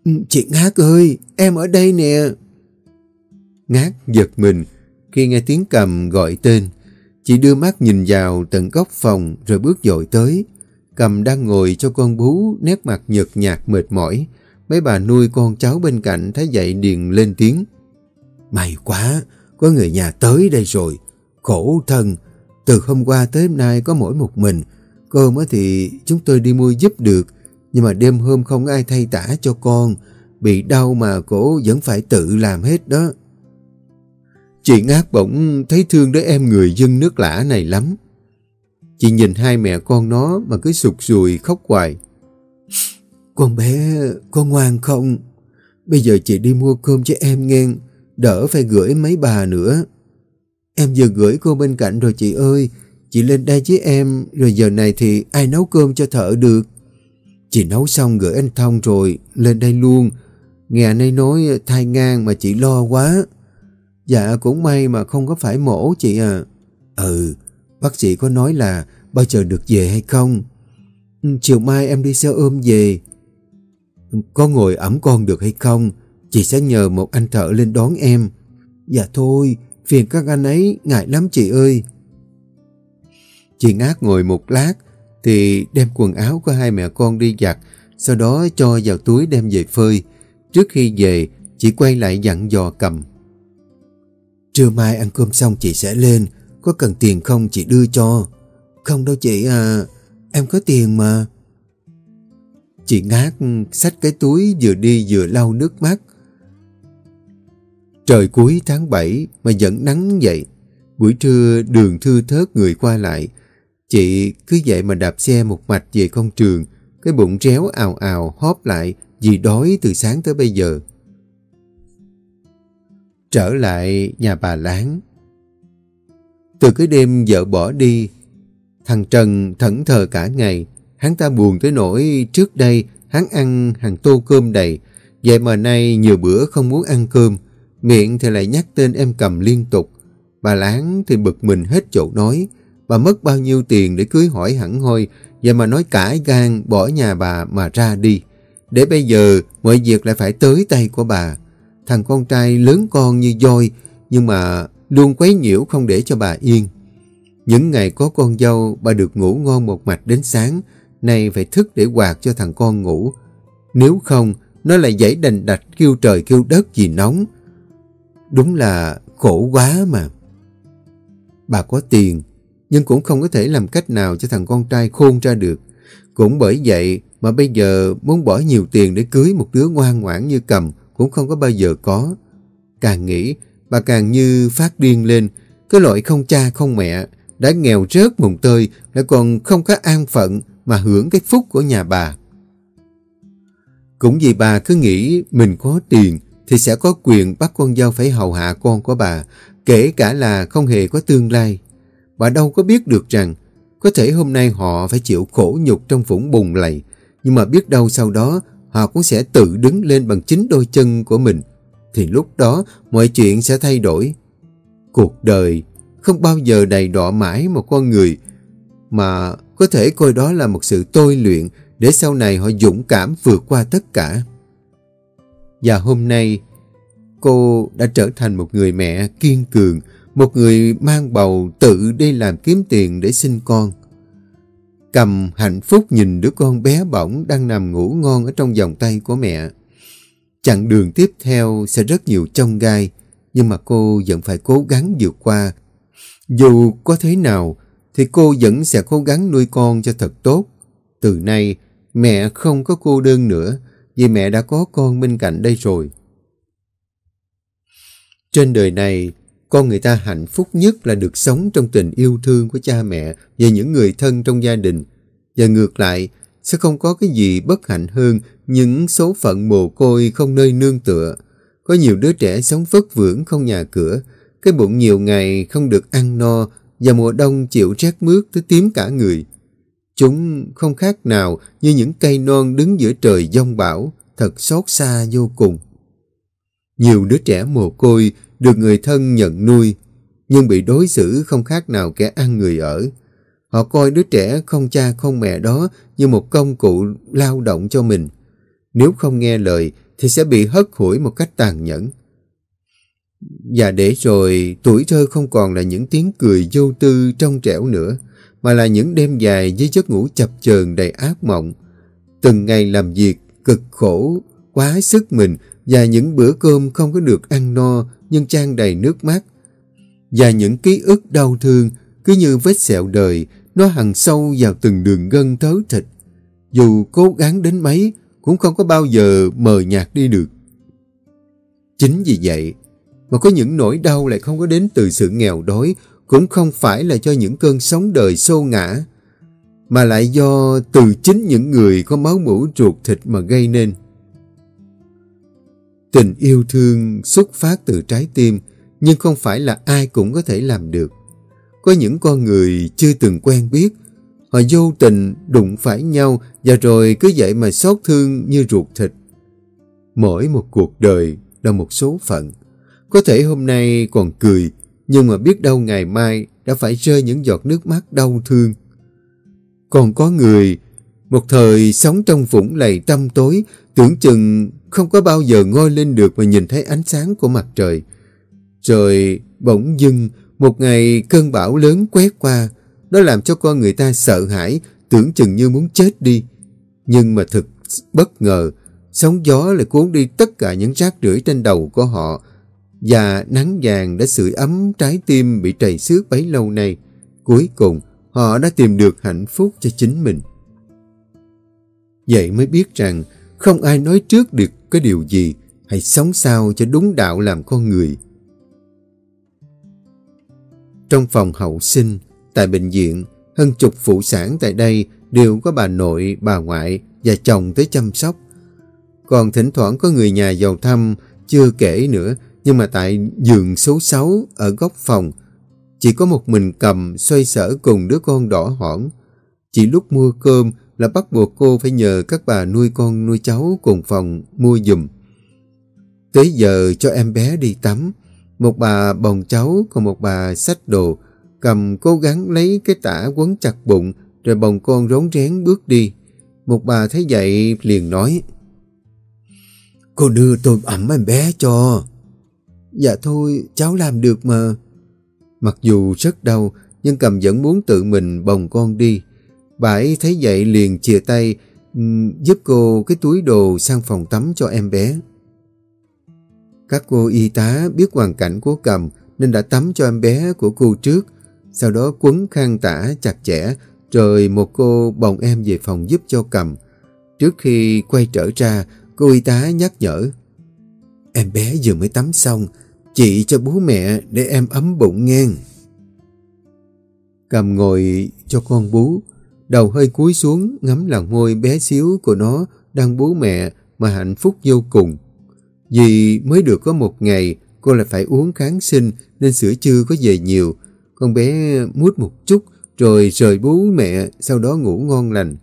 Ừ, chị Ngát ơi, em ở đây nè. Ngát giật mình khi nghe tiếng cầm gọi tên. Chị đưa mắt nhìn vào tận góc phòng rồi bước dội tới. Cầm đang ngồi cho con bú, nét mặt nhợt nhạt mệt mỏi. Mấy bà nuôi con cháu bên cạnh thấy vậy điền lên tiếng. May quá, có người nhà tới đây rồi. Khổ thân, từ hôm qua tới hôm nay có mỗi một mình. Cơm thì chúng tôi đi mua giúp được, nhưng mà đêm hôm không ai thay tả cho con. Bị đau mà cổ vẫn phải tự làm hết đó. Chị ngác bỗng thấy thương đứa em người dân nước lã này lắm. Chị nhìn hai mẹ con nó mà cứ sụt sùi khóc hoài. Con bé, con ngoan không? Bây giờ chị đi mua cơm cho em nghe, đỡ phải gửi mấy bà nữa. Em vừa gửi cô bên cạnh rồi chị ơi, chị lên đây với em, rồi giờ này thì ai nấu cơm cho thợ được. Chị nấu xong gửi anh Thông rồi, lên đây luôn. Nghe anh ấy nói thai ngang mà chị lo quá. Dạ cũng may mà không có phải mổ chị à. Ừ, bác sĩ có nói là bao giờ được về hay không? Ừ, chiều mai em đi xe ôm về. Có ngồi ẩm con được hay không? Chị sẽ nhờ một anh thợ lên đón em. Dạ thôi, phiền các anh ấy, ngại lắm chị ơi. Chị ngát ngồi một lát, thì đem quần áo của hai mẹ con đi giặt, sau đó cho vào túi đem về phơi. Trước khi về, chị quay lại dặn dò cầm. Trưa mai ăn cơm xong chị sẽ lên, có cần tiền không chị đưa cho. Không đâu chị à, em có tiền mà. Chị ngát xách cái túi vừa đi vừa lau nước mắt. Trời cuối tháng 7 mà vẫn nắng vậy. Buổi trưa đường thư thớt người qua lại. Chị cứ vậy mà đạp xe một mạch về công trường. Cái bụng réo ào ào hóp lại vì đói từ sáng tới bây giờ. Trở lại nhà bà Láng. Từ cái đêm vợ bỏ đi, thằng Trần thẫn thờ cả ngày. Hắn ta buồn tới nỗi trước đây hắn ăn hàng tô cơm đầy. Vậy mà nay nhiều bữa không muốn ăn cơm. Miệng thì lại nhắc tên em cầm liên tục. Bà Láng thì bực mình hết chỗ nói. Bà mất bao nhiêu tiền để cưới hỏi hẳn hoi. Vậy mà nói cãi gan bỏ nhà bà mà ra đi. Để bây giờ, mọi việc lại phải tới tay của bà. Thằng con trai lớn con như voi, nhưng mà luôn quấy nhiễu không để cho bà yên. Những ngày có con dâu, bà được ngủ ngon một mạch đến sáng nay phải thức để quạt cho thằng con ngủ. Nếu không, nó lại dãy đành đạch kêu trời kêu đất vì nóng. Đúng là khổ quá mà. Bà có tiền nhưng cũng không có thể làm cách nào cho thằng con trai khôn ra được. Cũng bởi vậy mà bây giờ muốn bỏ nhiều tiền để cưới một đứa ngoan ngoãn như cầm cũng không có bao giờ có. Càng nghĩ, bà càng như phát điên lên, cái loại không cha không mẹ, đã nghèo rớt mùng tơi, lại còn không có an phận mà hưởng cái phúc của nhà bà. Cũng vì bà cứ nghĩ mình có tiền thì sẽ có quyền bắt con dâu phải hầu hạ con của bà, kể cả là không hề có tương lai. Bà đâu có biết được rằng có thể hôm nay họ phải chịu khổ nhục trong vũng bùn lầy, nhưng mà biết đâu sau đó họ cũng sẽ tự đứng lên bằng chính đôi chân của mình. Thì lúc đó mọi chuyện sẽ thay đổi. Cuộc đời không bao giờ đầy đọa mãi một con người mà có thể coi đó là một sự tôi luyện để sau này họ dũng cảm vượt qua tất cả. Và hôm nay, cô đã trở thành một người mẹ kiên cường, một người mang bầu tự đi làm kiếm tiền để sinh con. Cầm hạnh phúc nhìn đứa con bé bỏng đang nằm ngủ ngon ở trong vòng tay của mẹ. Chặng đường tiếp theo sẽ rất nhiều trông gai, nhưng mà cô vẫn phải cố gắng vượt qua. Dù có thế nào, thì cô vẫn sẽ cố gắng nuôi con cho thật tốt. Từ nay, mẹ không có cô đơn nữa, vì mẹ đã có con bên cạnh đây rồi. Trên đời này, con người ta hạnh phúc nhất là được sống trong tình yêu thương của cha mẹ và những người thân trong gia đình. Và ngược lại, sẽ không có cái gì bất hạnh hơn những số phận mồ côi không nơi nương tựa. Có nhiều đứa trẻ sống vất vưởng không nhà cửa, cái bụng nhiều ngày không được ăn no và mùa đông chịu rét mướt tới tím cả người. Chúng không khác nào như những cây non đứng giữa trời giông bão, thật xót xa vô cùng. Nhiều đứa trẻ mồ côi được người thân nhận nuôi, nhưng bị đối xử không khác nào kẻ ăn người ở. Họ coi đứa trẻ không cha không mẹ đó như một công cụ lao động cho mình. Nếu không nghe lời thì sẽ bị hất hủi một cách tàn nhẫn. Và để rồi tuổi thơ không còn là những tiếng cười vô tư trong trẻo nữa, mà là những đêm dài với giấc ngủ chập chờn đầy ác mộng. Từng ngày làm việc cực khổ, quá sức mình và những bữa cơm không có được ăn no nhưng trang đầy nước mắt. Và những ký ức đau thương cứ như vết sẹo đời, nó hằn sâu vào từng đường gân thớ thịt. Dù cố gắng đến mấy cũng không có bao giờ mờ nhạt đi được. Chính vì vậy mà có những nỗi đau lại không có đến từ sự nghèo đói cũng không phải là cho những cơn sóng đời xô ngã, mà lại do từ chính những người có máu mũ ruột thịt mà gây nên. Tình yêu thương xuất phát từ trái tim, nhưng không phải là ai cũng có thể làm được. Có những con người chưa từng quen biết, họ vô tình đụng phải nhau và rồi cứ vậy mà xót thương như ruột thịt. Mỗi một cuộc đời là một số phận. Có thể hôm nay còn cười nhưng mà biết đâu ngày mai đã phải rơi những giọt nước mắt đau thương. Còn có người, một thời sống trong vũng lầy tăm tối, tưởng chừng không có bao giờ ngôi lên được mà nhìn thấy ánh sáng của mặt trời. Rồi bỗng dưng một ngày cơn bão lớn quét qua, nó làm cho con người ta sợ hãi, tưởng chừng như muốn chết đi. Nhưng mà thực bất ngờ, sóng gió lại cuốn đi tất cả những rác rưởi trên đầu của họ và nắng vàng đã sưởi ấm trái tim bị trầy xước bấy lâu nay. Cuối cùng, họ đã tìm được hạnh phúc cho chính mình. Vậy mới biết rằng không ai nói trước được cái điều gì, hãy sống sao cho đúng đạo làm con người. Trong phòng hậu sinh, tại bệnh viện, hơn chục phụ sản tại đây đều có bà nội, bà ngoại và chồng tới chăm sóc. Còn thỉnh thoảng có người nhà giàu thăm, chưa kể nữa, nhưng mà tại giường số 6 ở góc phòng, chỉ có một mình cầm xoay sở cùng đứa con đỏ hỏn. Chỉ lúc mua cơm là bắt buộc cô phải nhờ các bà nuôi con nuôi cháu cùng phòng mua dùm. Tới giờ cho em bé đi tắm, một bà bồng cháu còn một bà xách đồ, cầm cố gắng lấy cái tả quấn chặt bụng rồi bồng con rón rén bước đi. Một bà thấy vậy liền nói Cô đưa tôi ẩm em bé cho. Dạ thôi, cháu làm được mà. Mặc dù rất đau, nhưng cầm vẫn muốn tự mình bồng con đi. Bà ấy thấy vậy liền chia tay, giúp cô cái túi đồ sang phòng tắm cho em bé. Các cô y tá biết hoàn cảnh của cầm nên đã tắm cho em bé của cô trước, sau đó quấn khăn tả chặt chẽ, rồi một cô bồng em về phòng giúp cho cầm. Trước khi quay trở ra, cô y tá nhắc nhở. Em bé vừa mới tắm xong, Chị cho bố mẹ để em ấm bụng ngang. Cầm ngồi cho con bú, đầu hơi cúi xuống ngắm làn môi bé xíu của nó đang bú mẹ mà hạnh phúc vô cùng. Vì mới được có một ngày, cô lại phải uống kháng sinh nên sữa chưa có về nhiều. Con bé mút một chút rồi rời bú mẹ, sau đó ngủ ngon lành.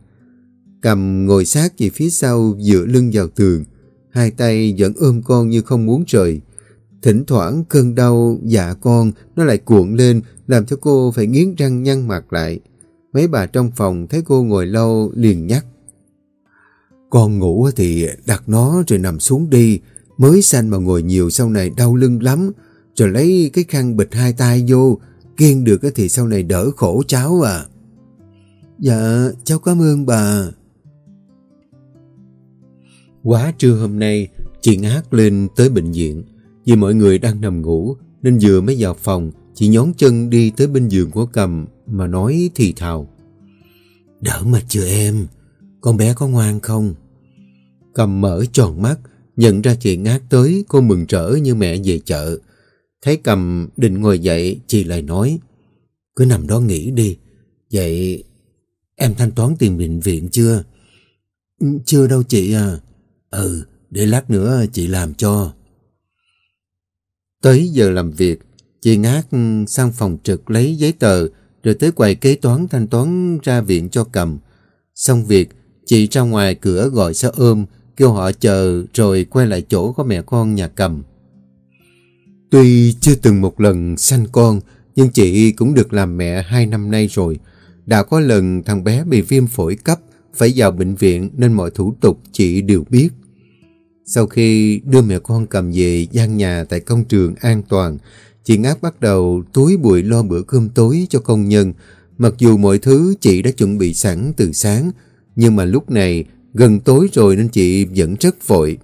Cầm ngồi sát về phía sau dựa lưng vào tường, hai tay vẫn ôm con như không muốn rời. Thỉnh thoảng cơn đau dạ con nó lại cuộn lên làm cho cô phải nghiến răng nhăn mặt lại. Mấy bà trong phòng thấy cô ngồi lâu liền nhắc. Con ngủ thì đặt nó rồi nằm xuống đi. Mới sanh mà ngồi nhiều sau này đau lưng lắm. Rồi lấy cái khăn bịch hai tay vô. Kiên được thì sau này đỡ khổ cháu à. Dạ, cháu cảm ơn bà. Quá trưa hôm nay, chị ngát lên tới bệnh viện. Vì mọi người đang nằm ngủ nên vừa mới vào phòng chị nhón chân đi tới bên giường của cầm mà nói thì thào. Đỡ mệt chưa em? Con bé có ngoan không? Cầm mở tròn mắt nhận ra chị ngát tới cô mừng rỡ như mẹ về chợ. Thấy cầm định ngồi dậy chị lại nói cứ nằm đó nghỉ đi. Vậy em thanh toán tiền bệnh viện chưa? Ừ, chưa đâu chị à. Ừ, để lát nữa chị làm cho. Tới giờ làm việc, chị ngát ừ, sang phòng trực lấy giấy tờ, rồi tới quầy kế toán thanh toán ra viện cho cầm. Xong việc, chị ra ngoài cửa gọi xe ôm, kêu họ chờ rồi quay lại chỗ có mẹ con nhà cầm. Tuy chưa từng một lần sanh con, nhưng chị cũng được làm mẹ hai năm nay rồi. Đã có lần thằng bé bị viêm phổi cấp, phải vào bệnh viện nên mọi thủ tục chị đều biết. Sau khi đưa mẹ con cầm về gian nhà tại công trường an toàn, chị Ngát bắt đầu túi bụi lo bữa cơm tối cho công nhân. Mặc dù mọi thứ chị đã chuẩn bị sẵn từ sáng, nhưng mà lúc này gần tối rồi nên chị vẫn rất vội.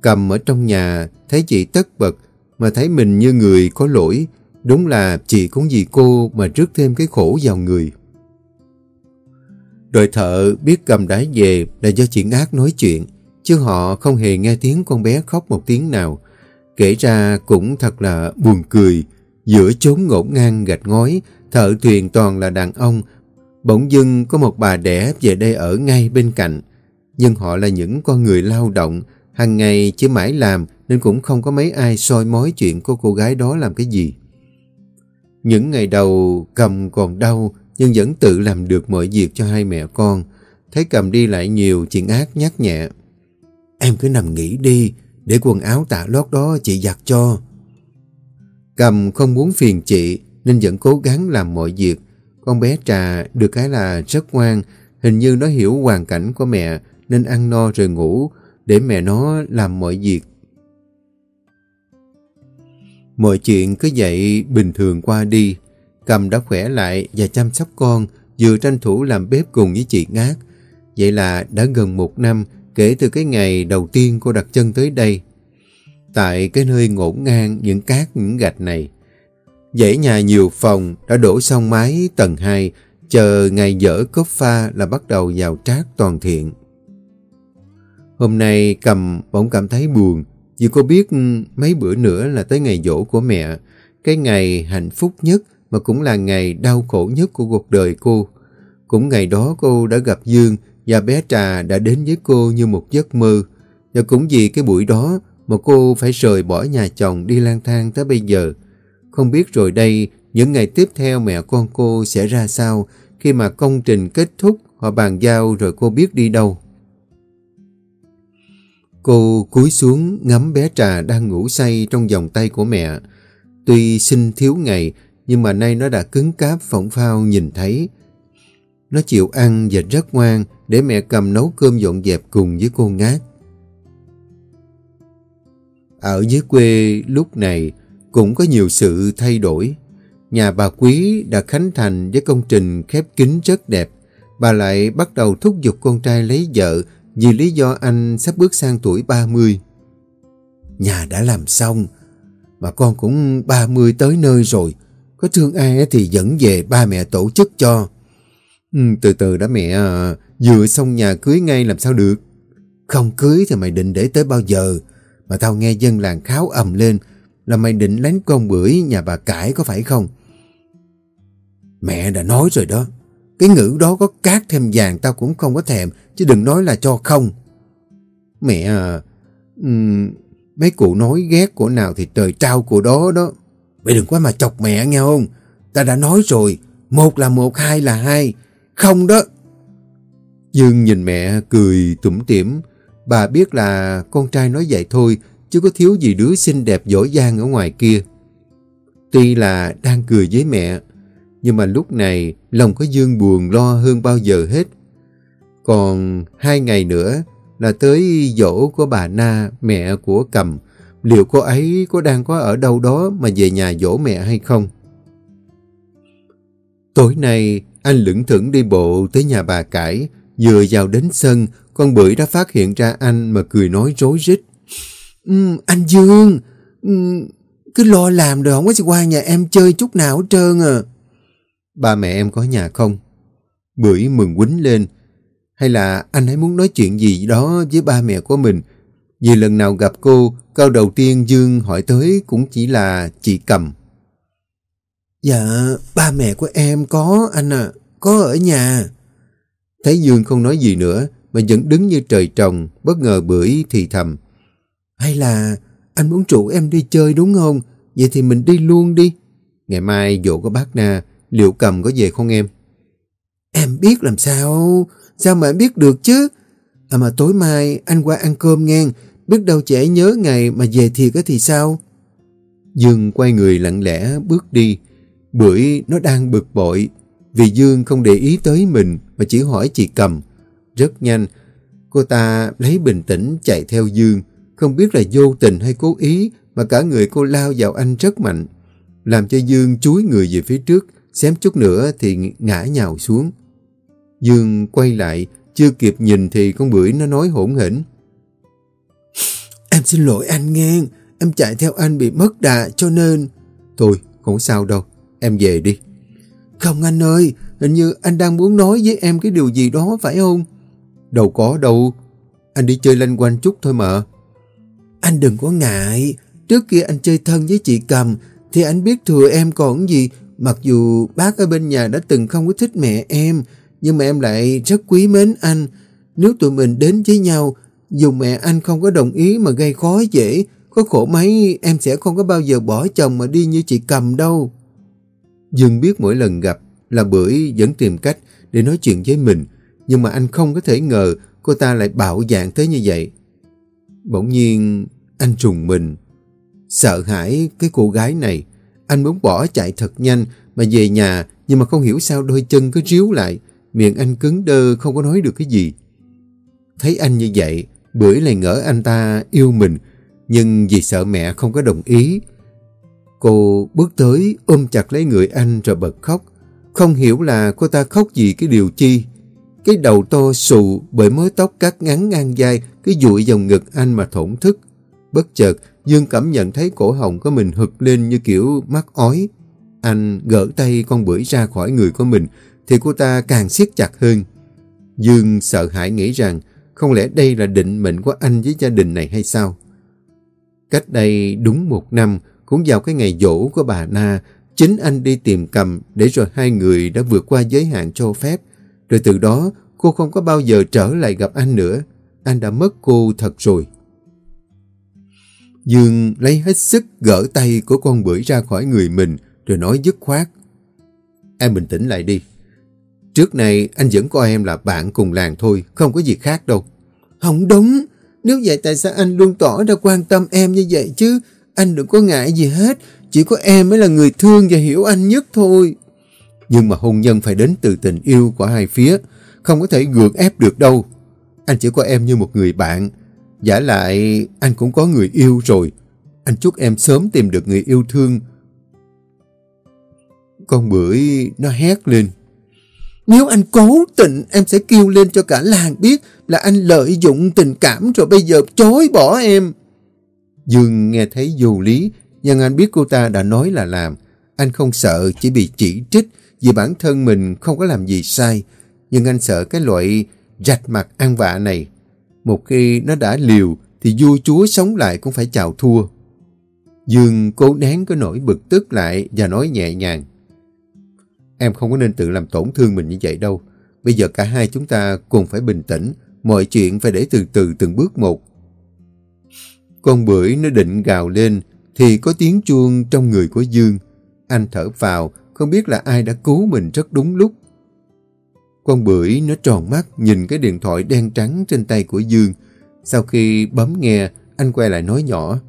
Cầm ở trong nhà, thấy chị tất bật, mà thấy mình như người có lỗi. Đúng là chị cũng vì cô mà rước thêm cái khổ vào người. Đội thợ biết cầm đá về là do chị Ngát nói chuyện, chứ họ không hề nghe tiếng con bé khóc một tiếng nào. Kể ra cũng thật là buồn cười, giữa chốn ngổn ngang gạch ngói, thợ thuyền toàn là đàn ông, bỗng dưng có một bà đẻ về đây ở ngay bên cạnh. Nhưng họ là những con người lao động, hàng ngày chỉ mãi làm nên cũng không có mấy ai soi mói chuyện của cô gái đó làm cái gì. Những ngày đầu cầm còn đau nhưng vẫn tự làm được mọi việc cho hai mẹ con. Thấy cầm đi lại nhiều, chuyện ác nhắc nhẹ. Em cứ nằm nghỉ đi, để quần áo tạ lót đó chị giặt cho. Cầm không muốn phiền chị nên vẫn cố gắng làm mọi việc. Con bé Trà được cái là rất ngoan, hình như nó hiểu hoàn cảnh của mẹ nên ăn no rồi ngủ để mẹ nó làm mọi việc. Mọi chuyện cứ vậy bình thường qua đi. Cầm đã khỏe lại và chăm sóc con, vừa tranh thủ làm bếp cùng với chị Ngát. Vậy là đã gần một năm kể từ cái ngày đầu tiên cô đặt chân tới đây. Tại cái nơi ngổn ngang những cát những gạch này. Dãy nhà nhiều phòng đã đổ xong mái tầng 2, chờ ngày dở cốc pha là bắt đầu vào trát toàn thiện. Hôm nay cầm bỗng cảm thấy buồn, vì cô biết mấy bữa nữa là tới ngày dỗ của mẹ, cái ngày hạnh phúc nhất mà cũng là ngày đau khổ nhất của cuộc đời cô. Cũng ngày đó cô đã gặp Dương và bé Trà đã đến với cô như một giấc mơ. Và cũng vì cái buổi đó mà cô phải rời bỏ nhà chồng đi lang thang tới bây giờ. Không biết rồi đây, những ngày tiếp theo mẹ con cô sẽ ra sao khi mà công trình kết thúc, họ bàn giao rồi cô biết đi đâu. Cô cúi xuống ngắm bé Trà đang ngủ say trong vòng tay của mẹ. Tuy sinh thiếu ngày, nhưng mà nay nó đã cứng cáp phỏng phao nhìn thấy. Nó chịu ăn và rất ngoan để mẹ cầm nấu cơm dọn dẹp cùng với cô ngát. Ở dưới quê lúc này cũng có nhiều sự thay đổi. Nhà bà Quý đã khánh thành với công trình khép kín rất đẹp. Bà lại bắt đầu thúc giục con trai lấy vợ vì lý do anh sắp bước sang tuổi 30. Nhà đã làm xong, mà con cũng 30 tới nơi rồi. Có thương ai thì dẫn về ba mẹ tổ chức cho. Ừ, từ từ đã mẹ à, vừa xong nhà cưới ngay làm sao được. Không cưới thì mày định để tới bao giờ? Mà tao nghe dân làng kháo ầm lên là mày định lánh con bưởi nhà bà cải có phải không? Mẹ đã nói rồi đó. Cái ngữ đó có cát thêm vàng tao cũng không có thèm, chứ đừng nói là cho không. Mẹ à, um, mấy cụ nói ghét của nào thì trời trao của đó đó. Mày đừng quá mà chọc mẹ nghe không? Ta đã nói rồi, một là một, hai là hai. Không đó. Dương nhìn mẹ cười tủm tỉm. Bà biết là con trai nói vậy thôi, chứ có thiếu gì đứa xinh đẹp giỏi giang ở ngoài kia. Tuy là đang cười với mẹ, nhưng mà lúc này lòng có Dương buồn lo hơn bao giờ hết. Còn hai ngày nữa là tới dỗ của bà Na, mẹ của Cầm. Liệu cô ấy có đang có ở đâu đó mà về nhà dỗ mẹ hay không? Tối nay, anh lững thững đi bộ tới nhà bà cải. Vừa vào đến sân, con bưởi đã phát hiện ra anh mà cười nói rối rít. Um, anh Dương, um, cứ lo làm rồi không có qua nhà em chơi chút nào hết trơn à. Ba mẹ em có nhà không? Bưởi mừng quýnh lên. Hay là anh ấy muốn nói chuyện gì đó với ba mẹ của mình? Vì lần nào gặp cô, câu đầu tiên Dương hỏi tới cũng chỉ là chị cầm. Dạ, ba mẹ của em có anh à, có ở nhà. Thấy Dương không nói gì nữa, mà vẫn đứng như trời trồng, bất ngờ bưởi thì thầm. Hay là anh muốn trụ em đi chơi đúng không? Vậy thì mình đi luôn đi. Ngày mai dỗ có bác Na, liệu cầm có về không em? Em biết làm sao? Sao mà em biết được chứ? À mà tối mai anh qua ăn cơm ngang, biết đâu trẻ nhớ ngày mà về thiệt thì sao? Dương quay người lặng lẽ bước đi. Bưởi nó đang bực bội vì Dương không để ý tới mình mà chỉ hỏi chị cầm. Rất nhanh, cô ta lấy bình tĩnh chạy theo Dương, không biết là vô tình hay cố ý mà cả người cô lao vào anh rất mạnh, làm cho Dương chúi người về phía trước, xém chút nữa thì ngã nhào xuống. Dương quay lại, chưa kịp nhìn thì con bưởi nó nói hỗn hỉnh. Em xin lỗi anh nghe, em chạy theo anh bị mất đà cho nên... Thôi, không sao đâu, em về đi. Không anh ơi, hình như anh đang muốn nói với em cái điều gì đó phải không? Đâu có đâu, anh đi chơi lanh quanh chút thôi mà. Anh đừng có ngại, trước kia anh chơi thân với chị Cầm thì anh biết thừa em còn gì. Mặc dù bác ở bên nhà đã từng không có thích mẹ em, nhưng mà em lại rất quý mến anh. Nếu tụi mình đến với nhau, dù mẹ anh không có đồng ý mà gây khó dễ, có khổ mấy em sẽ không có bao giờ bỏ chồng mà đi như chị cầm đâu. Dương biết mỗi lần gặp là bưởi vẫn tìm cách để nói chuyện với mình, nhưng mà anh không có thể ngờ cô ta lại bạo dạng tới như vậy. Bỗng nhiên anh trùng mình, sợ hãi cái cô gái này. Anh muốn bỏ chạy thật nhanh mà về nhà nhưng mà không hiểu sao đôi chân cứ ríu lại, miệng anh cứng đơ không có nói được cái gì. Thấy anh như vậy, bưởi lại ngỡ anh ta yêu mình, nhưng vì sợ mẹ không có đồng ý. Cô bước tới ôm chặt lấy người anh rồi bật khóc. Không hiểu là cô ta khóc vì cái điều chi. Cái đầu to xù bởi mớ tóc cắt ngắn ngang vai cứ dụi vào ngực anh mà thổn thức. Bất chợt, Dương cảm nhận thấy cổ họng của mình hực lên như kiểu mắt ói. Anh gỡ tay con bưởi ra khỏi người của mình thì cô ta càng siết chặt hơn. Dương sợ hãi nghĩ rằng không lẽ đây là định mệnh của anh với gia đình này hay sao? Cách đây đúng một năm, cũng vào cái ngày dỗ của bà Na, chính anh đi tìm cầm để rồi hai người đã vượt qua giới hạn cho phép. Rồi từ đó, cô không có bao giờ trở lại gặp anh nữa. Anh đã mất cô thật rồi. Dương lấy hết sức gỡ tay của con bưởi ra khỏi người mình rồi nói dứt khoát. Em bình tĩnh lại đi. Trước này anh vẫn coi em là bạn cùng làng thôi, không có gì khác đâu. Không đúng. Nếu vậy tại sao anh luôn tỏ ra quan tâm em như vậy chứ? Anh đừng có ngại gì hết. Chỉ có em mới là người thương và hiểu anh nhất thôi. Nhưng mà hôn nhân phải đến từ tình yêu của hai phía. Không có thể gượng ép được đâu. Anh chỉ có em như một người bạn. Giả lại anh cũng có người yêu rồi. Anh chúc em sớm tìm được người yêu thương. Con bưởi nó hét lên. Nếu anh cố tình, em sẽ kêu lên cho cả làng biết là anh lợi dụng tình cảm rồi bây giờ chối bỏ em. Dương nghe thấy vô lý, nhưng anh biết cô ta đã nói là làm. Anh không sợ chỉ bị chỉ trích vì bản thân mình không có làm gì sai. Nhưng anh sợ cái loại rạch mặt ăn vạ này. Một khi nó đã liều thì vua chúa sống lại cũng phải chào thua. Dương cố nén cái nỗi bực tức lại và nói nhẹ nhàng. Em không có nên tự làm tổn thương mình như vậy đâu. Bây giờ cả hai chúng ta cùng phải bình tĩnh. Mọi chuyện phải để từ từ từng bước một. Con bưởi nó định gào lên thì có tiếng chuông trong người của Dương. Anh thở vào, không biết là ai đã cứu mình rất đúng lúc. Con bưởi nó tròn mắt nhìn cái điện thoại đen trắng trên tay của Dương. Sau khi bấm nghe, anh quay lại nói nhỏ.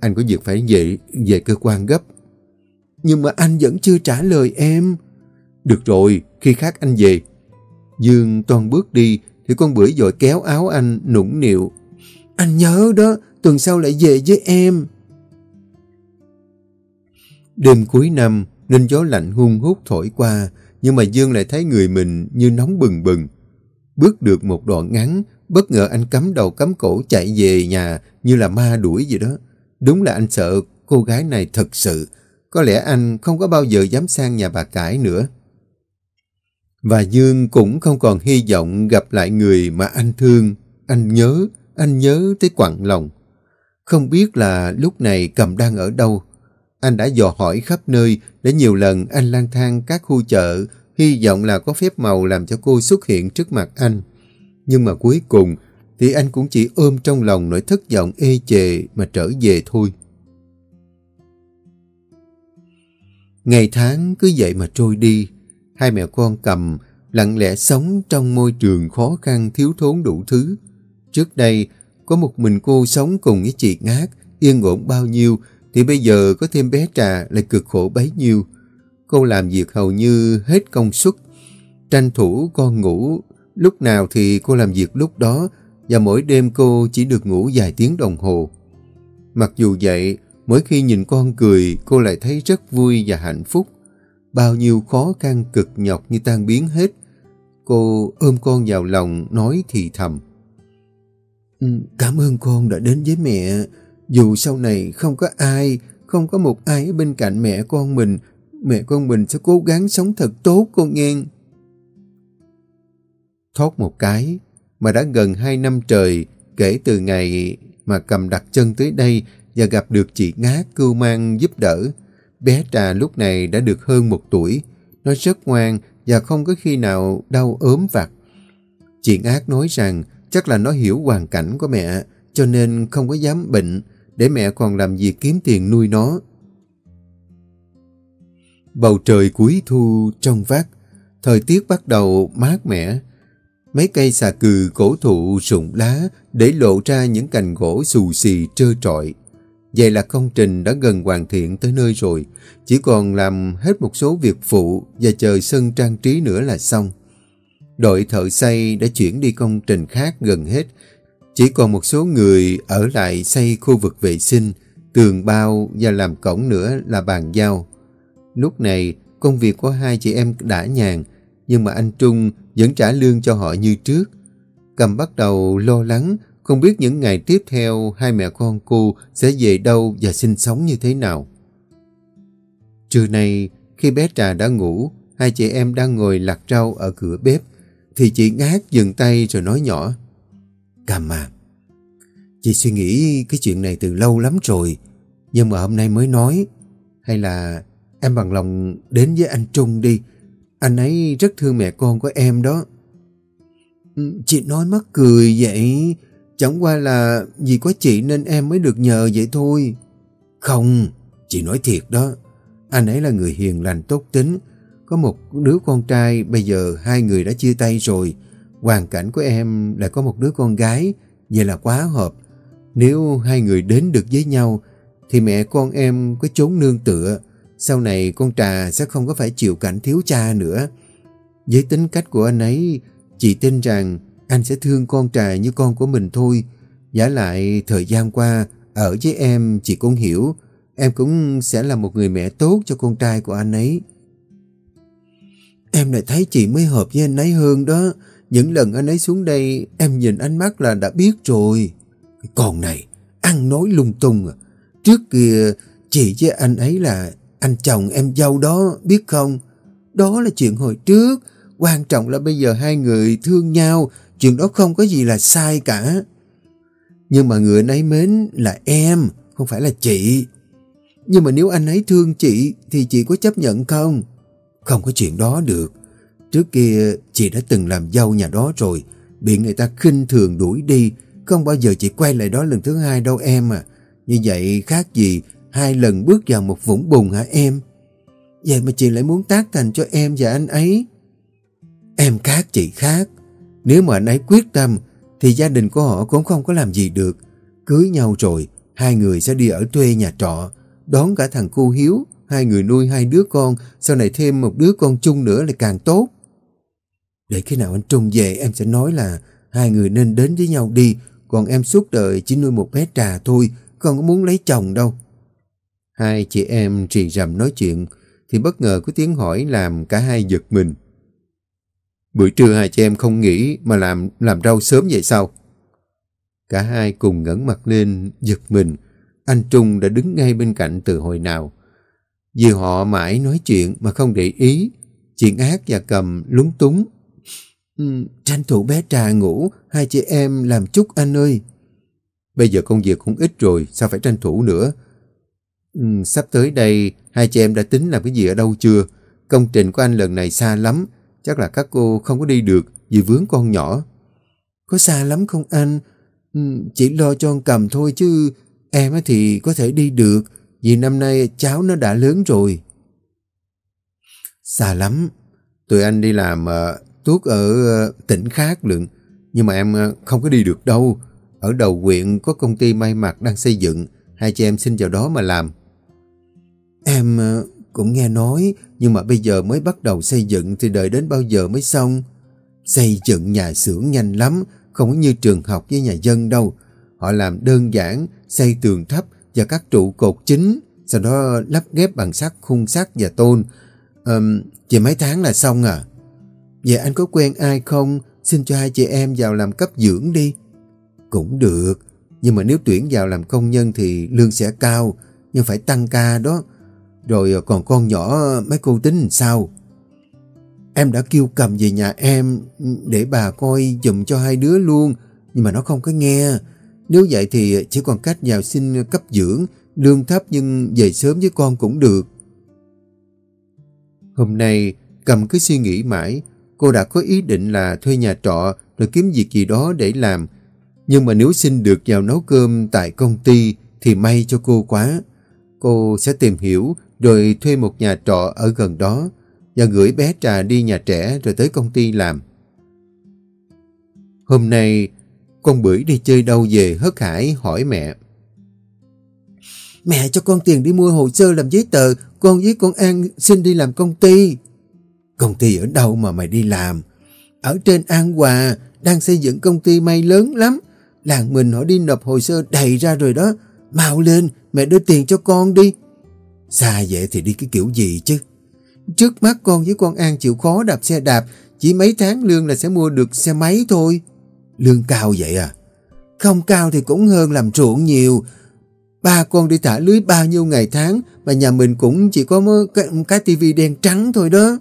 Anh có việc phải về, về cơ quan gấp. Nhưng mà anh vẫn chưa trả lời em. Được rồi, khi khác anh về. Dương toàn bước đi, thì con bưởi dội kéo áo anh nũng nịu. Anh nhớ đó, tuần sau lại về với em. Đêm cuối năm, nên gió lạnh hung hút thổi qua, nhưng mà Dương lại thấy người mình như nóng bừng bừng. Bước được một đoạn ngắn, bất ngờ anh cắm đầu cắm cổ chạy về nhà như là ma đuổi gì đó. Đúng là anh sợ cô gái này thật sự. Có lẽ anh không có bao giờ dám sang nhà bà cải nữa. Và Dương cũng không còn hy vọng gặp lại người mà anh thương. Anh nhớ, anh nhớ tới quặn lòng. Không biết là lúc này cầm đang ở đâu. Anh đã dò hỏi khắp nơi để nhiều lần anh lang thang các khu chợ, hy vọng là có phép màu làm cho cô xuất hiện trước mặt anh. Nhưng mà cuối cùng thì anh cũng chỉ ôm trong lòng nỗi thất vọng ê chề mà trở về thôi. Ngày tháng cứ vậy mà trôi đi, hai mẹ con cầm lặng lẽ sống trong môi trường khó khăn thiếu thốn đủ thứ. Trước đây, có một mình cô sống cùng với chị Ngát, yên ổn bao nhiêu, thì bây giờ có thêm bé Trà lại cực khổ bấy nhiêu. Cô làm việc hầu như hết công suất, tranh thủ con ngủ, lúc nào thì cô làm việc lúc đó, và mỗi đêm cô chỉ được ngủ vài tiếng đồng hồ. Mặc dù vậy, mỗi khi nhìn con cười, cô lại thấy rất vui và hạnh phúc. Bao nhiêu khó khăn cực nhọc như tan biến hết. Cô ôm con vào lòng, nói thì thầm. Cảm ơn con đã đến với mẹ. Dù sau này không có ai, không có một ai ở bên cạnh mẹ con mình, mẹ con mình sẽ cố gắng sống thật tốt con nghe. Thoát một cái, mà đã gần hai năm trời kể từ ngày mà cầm đặt chân tới đây và gặp được chị Ngá cưu mang giúp đỡ. Bé Trà lúc này đã được hơn một tuổi. Nó rất ngoan và không có khi nào đau ốm vặt. Chị Ngát nói rằng chắc là nó hiểu hoàn cảnh của mẹ cho nên không có dám bệnh để mẹ còn làm gì kiếm tiền nuôi nó. Bầu trời cuối thu trong vắt, thời tiết bắt đầu mát mẻ. Mấy cây xà cừ cổ thụ rụng lá để lộ ra những cành gỗ xù xì trơ trọi. Vậy là công trình đã gần hoàn thiện tới nơi rồi, chỉ còn làm hết một số việc phụ và chờ sân trang trí nữa là xong. Đội thợ xây đã chuyển đi công trình khác gần hết, chỉ còn một số người ở lại xây khu vực vệ sinh, tường bao và làm cổng nữa là bàn giao. Lúc này, công việc của hai chị em đã nhàn, nhưng mà anh Trung vẫn trả lương cho họ như trước. Cầm bắt đầu lo lắng, không biết những ngày tiếp theo hai mẹ con cô sẽ về đâu và sinh sống như thế nào. Trưa nay, khi bé Trà đã ngủ, hai chị em đang ngồi lặt rau ở cửa bếp, thì chị ngát dừng tay rồi nói nhỏ. Cam à, chị suy nghĩ cái chuyện này từ lâu lắm rồi, nhưng mà hôm nay mới nói. Hay là em bằng lòng đến với anh Trung đi, anh ấy rất thương mẹ con của em đó. Ừ, chị nói mắc cười vậy, chẳng qua là vì có chị nên em mới được nhờ vậy thôi. Không, chị nói thiệt đó, anh ấy là người hiền lành tốt tính, có một đứa con trai, bây giờ hai người đã chia tay rồi. Hoàn cảnh của em lại có một đứa con gái, vậy là quá hợp. Nếu hai người đến được với nhau, thì mẹ con em có chốn nương tựa. Sau này con Trà sẽ không có phải chịu cảnh thiếu cha nữa. Với tính cách của anh ấy, chị tin rằng anh sẽ thương con Trà như con của mình thôi. Giả lại thời gian qua, ở với em chị cũng hiểu, em cũng sẽ là một người mẹ tốt cho con trai của anh ấy. Em lại thấy chị mới hợp với anh ấy hơn đó. Những lần anh ấy xuống đây, em nhìn ánh mắt là đã biết rồi. Còn này, ăn nói lung tung à. Trước kia, chị với anh ấy là anh chồng em dâu đó, biết không? Đó là chuyện hồi trước. Quan trọng là bây giờ hai người thương nhau, chuyện đó không có gì là sai cả. Nhưng mà người anh ấy mến là em, không phải là chị. Nhưng mà nếu anh ấy thương chị, thì chị có chấp nhận không? Không có chuyện đó được. Trước kia chị đã từng làm dâu nhà đó rồi, bị người ta khinh thường đuổi đi, không bao giờ chị quay lại đó lần thứ hai đâu em à. Như vậy khác gì hai lần bước vào một vũng bùn hả em? Vậy mà chị lại muốn tác thành cho em và anh ấy. Em khác chị khác. Nếu mà anh ấy quyết tâm thì gia đình của họ cũng không có làm gì được. Cưới nhau rồi, hai người sẽ đi ở thuê nhà trọ, đón cả thằng cu Hiếu hai người nuôi hai đứa con, sau này thêm một đứa con chung nữa là càng tốt. Để khi nào anh Trung về em sẽ nói là hai người nên đến với nhau đi, còn em suốt đời chỉ nuôi một bé trà thôi, không có muốn lấy chồng đâu. Hai chị em trì rầm nói chuyện, thì bất ngờ có tiếng hỏi làm cả hai giật mình. Buổi trưa hai chị em không nghỉ mà làm làm rau sớm vậy sao? Cả hai cùng ngẩng mặt lên, giật mình. Anh Trung đã đứng ngay bên cạnh từ hồi nào. Vì họ mãi nói chuyện mà không để ý. Chuyện ác và cầm lúng túng. Ừ, tranh thủ bé trà ngủ, hai chị em làm chút anh ơi. Bây giờ công việc cũng ít rồi, sao phải tranh thủ nữa? Ừ, sắp tới đây, hai chị em đã tính làm cái gì ở đâu chưa? Công trình của anh lần này xa lắm, chắc là các cô không có đi được vì vướng con nhỏ. Có xa lắm không anh? Ừ, chỉ lo cho con cầm thôi chứ em thì có thể đi được vì năm nay cháu nó đã lớn rồi. Xa lắm. Tụi anh đi làm uh, tuốt ở uh, tỉnh khác lượng. Nhưng mà em uh, không có đi được đâu. Ở đầu huyện có công ty may mặc đang xây dựng. Hai chị em xin vào đó mà làm. Em uh, cũng nghe nói nhưng mà bây giờ mới bắt đầu xây dựng thì đợi đến bao giờ mới xong. Xây dựng nhà xưởng nhanh lắm, không như trường học với nhà dân đâu. Họ làm đơn giản, xây tường thấp và các trụ cột chính, sau đó lắp ghép bằng sắt, khung sắt và tôn. Um, chỉ mấy tháng là xong à? Vậy anh có quen ai không? Xin cho hai chị em vào làm cấp dưỡng đi. Cũng được, nhưng mà nếu tuyển vào làm công nhân thì lương sẽ cao, nhưng phải tăng ca đó. Rồi ờ, còn con nhỏ ờ, mấy cô tính sao? Em đã kêu cầm về nhà em để bà coi dùm cho hai đứa luôn, nhưng mà nó không có nghe. Nếu vậy thì chỉ còn cách vào xin cấp dưỡng, lương thấp nhưng về sớm với con cũng được. Hôm nay, cầm cứ suy nghĩ mãi, cô đã có ý định là thuê nhà trọ rồi kiếm việc gì đó để làm. Nhưng mà nếu xin được vào nấu cơm tại công ty thì may cho cô quá. Cô sẽ tìm hiểu rồi thuê một nhà trọ ở gần đó và gửi bé Trà đi nhà trẻ rồi tới công ty làm. Hôm nay, con Bưởi đi chơi đâu về hớt hải hỏi mẹ. Mẹ cho con tiền đi mua hồ sơ làm giấy tờ, con với con An xin đi làm công ty. Công ty ở đâu mà mày đi làm? Ở trên An Hòa, đang xây dựng công ty may lớn lắm. Làng mình họ đi nộp hồ sơ đầy ra rồi đó. Mau lên, mẹ đưa tiền cho con đi. Xa vậy thì đi cái kiểu gì chứ? Trước mắt con với con An chịu khó đạp xe đạp, chỉ mấy tháng lương là sẽ mua được xe máy thôi. Lương cao vậy à? Không cao thì cũng hơn làm ruộng nhiều. Ba con đi thả lưới bao nhiêu ngày tháng mà nhà mình cũng chỉ có cái, cái tivi đen trắng thôi đó.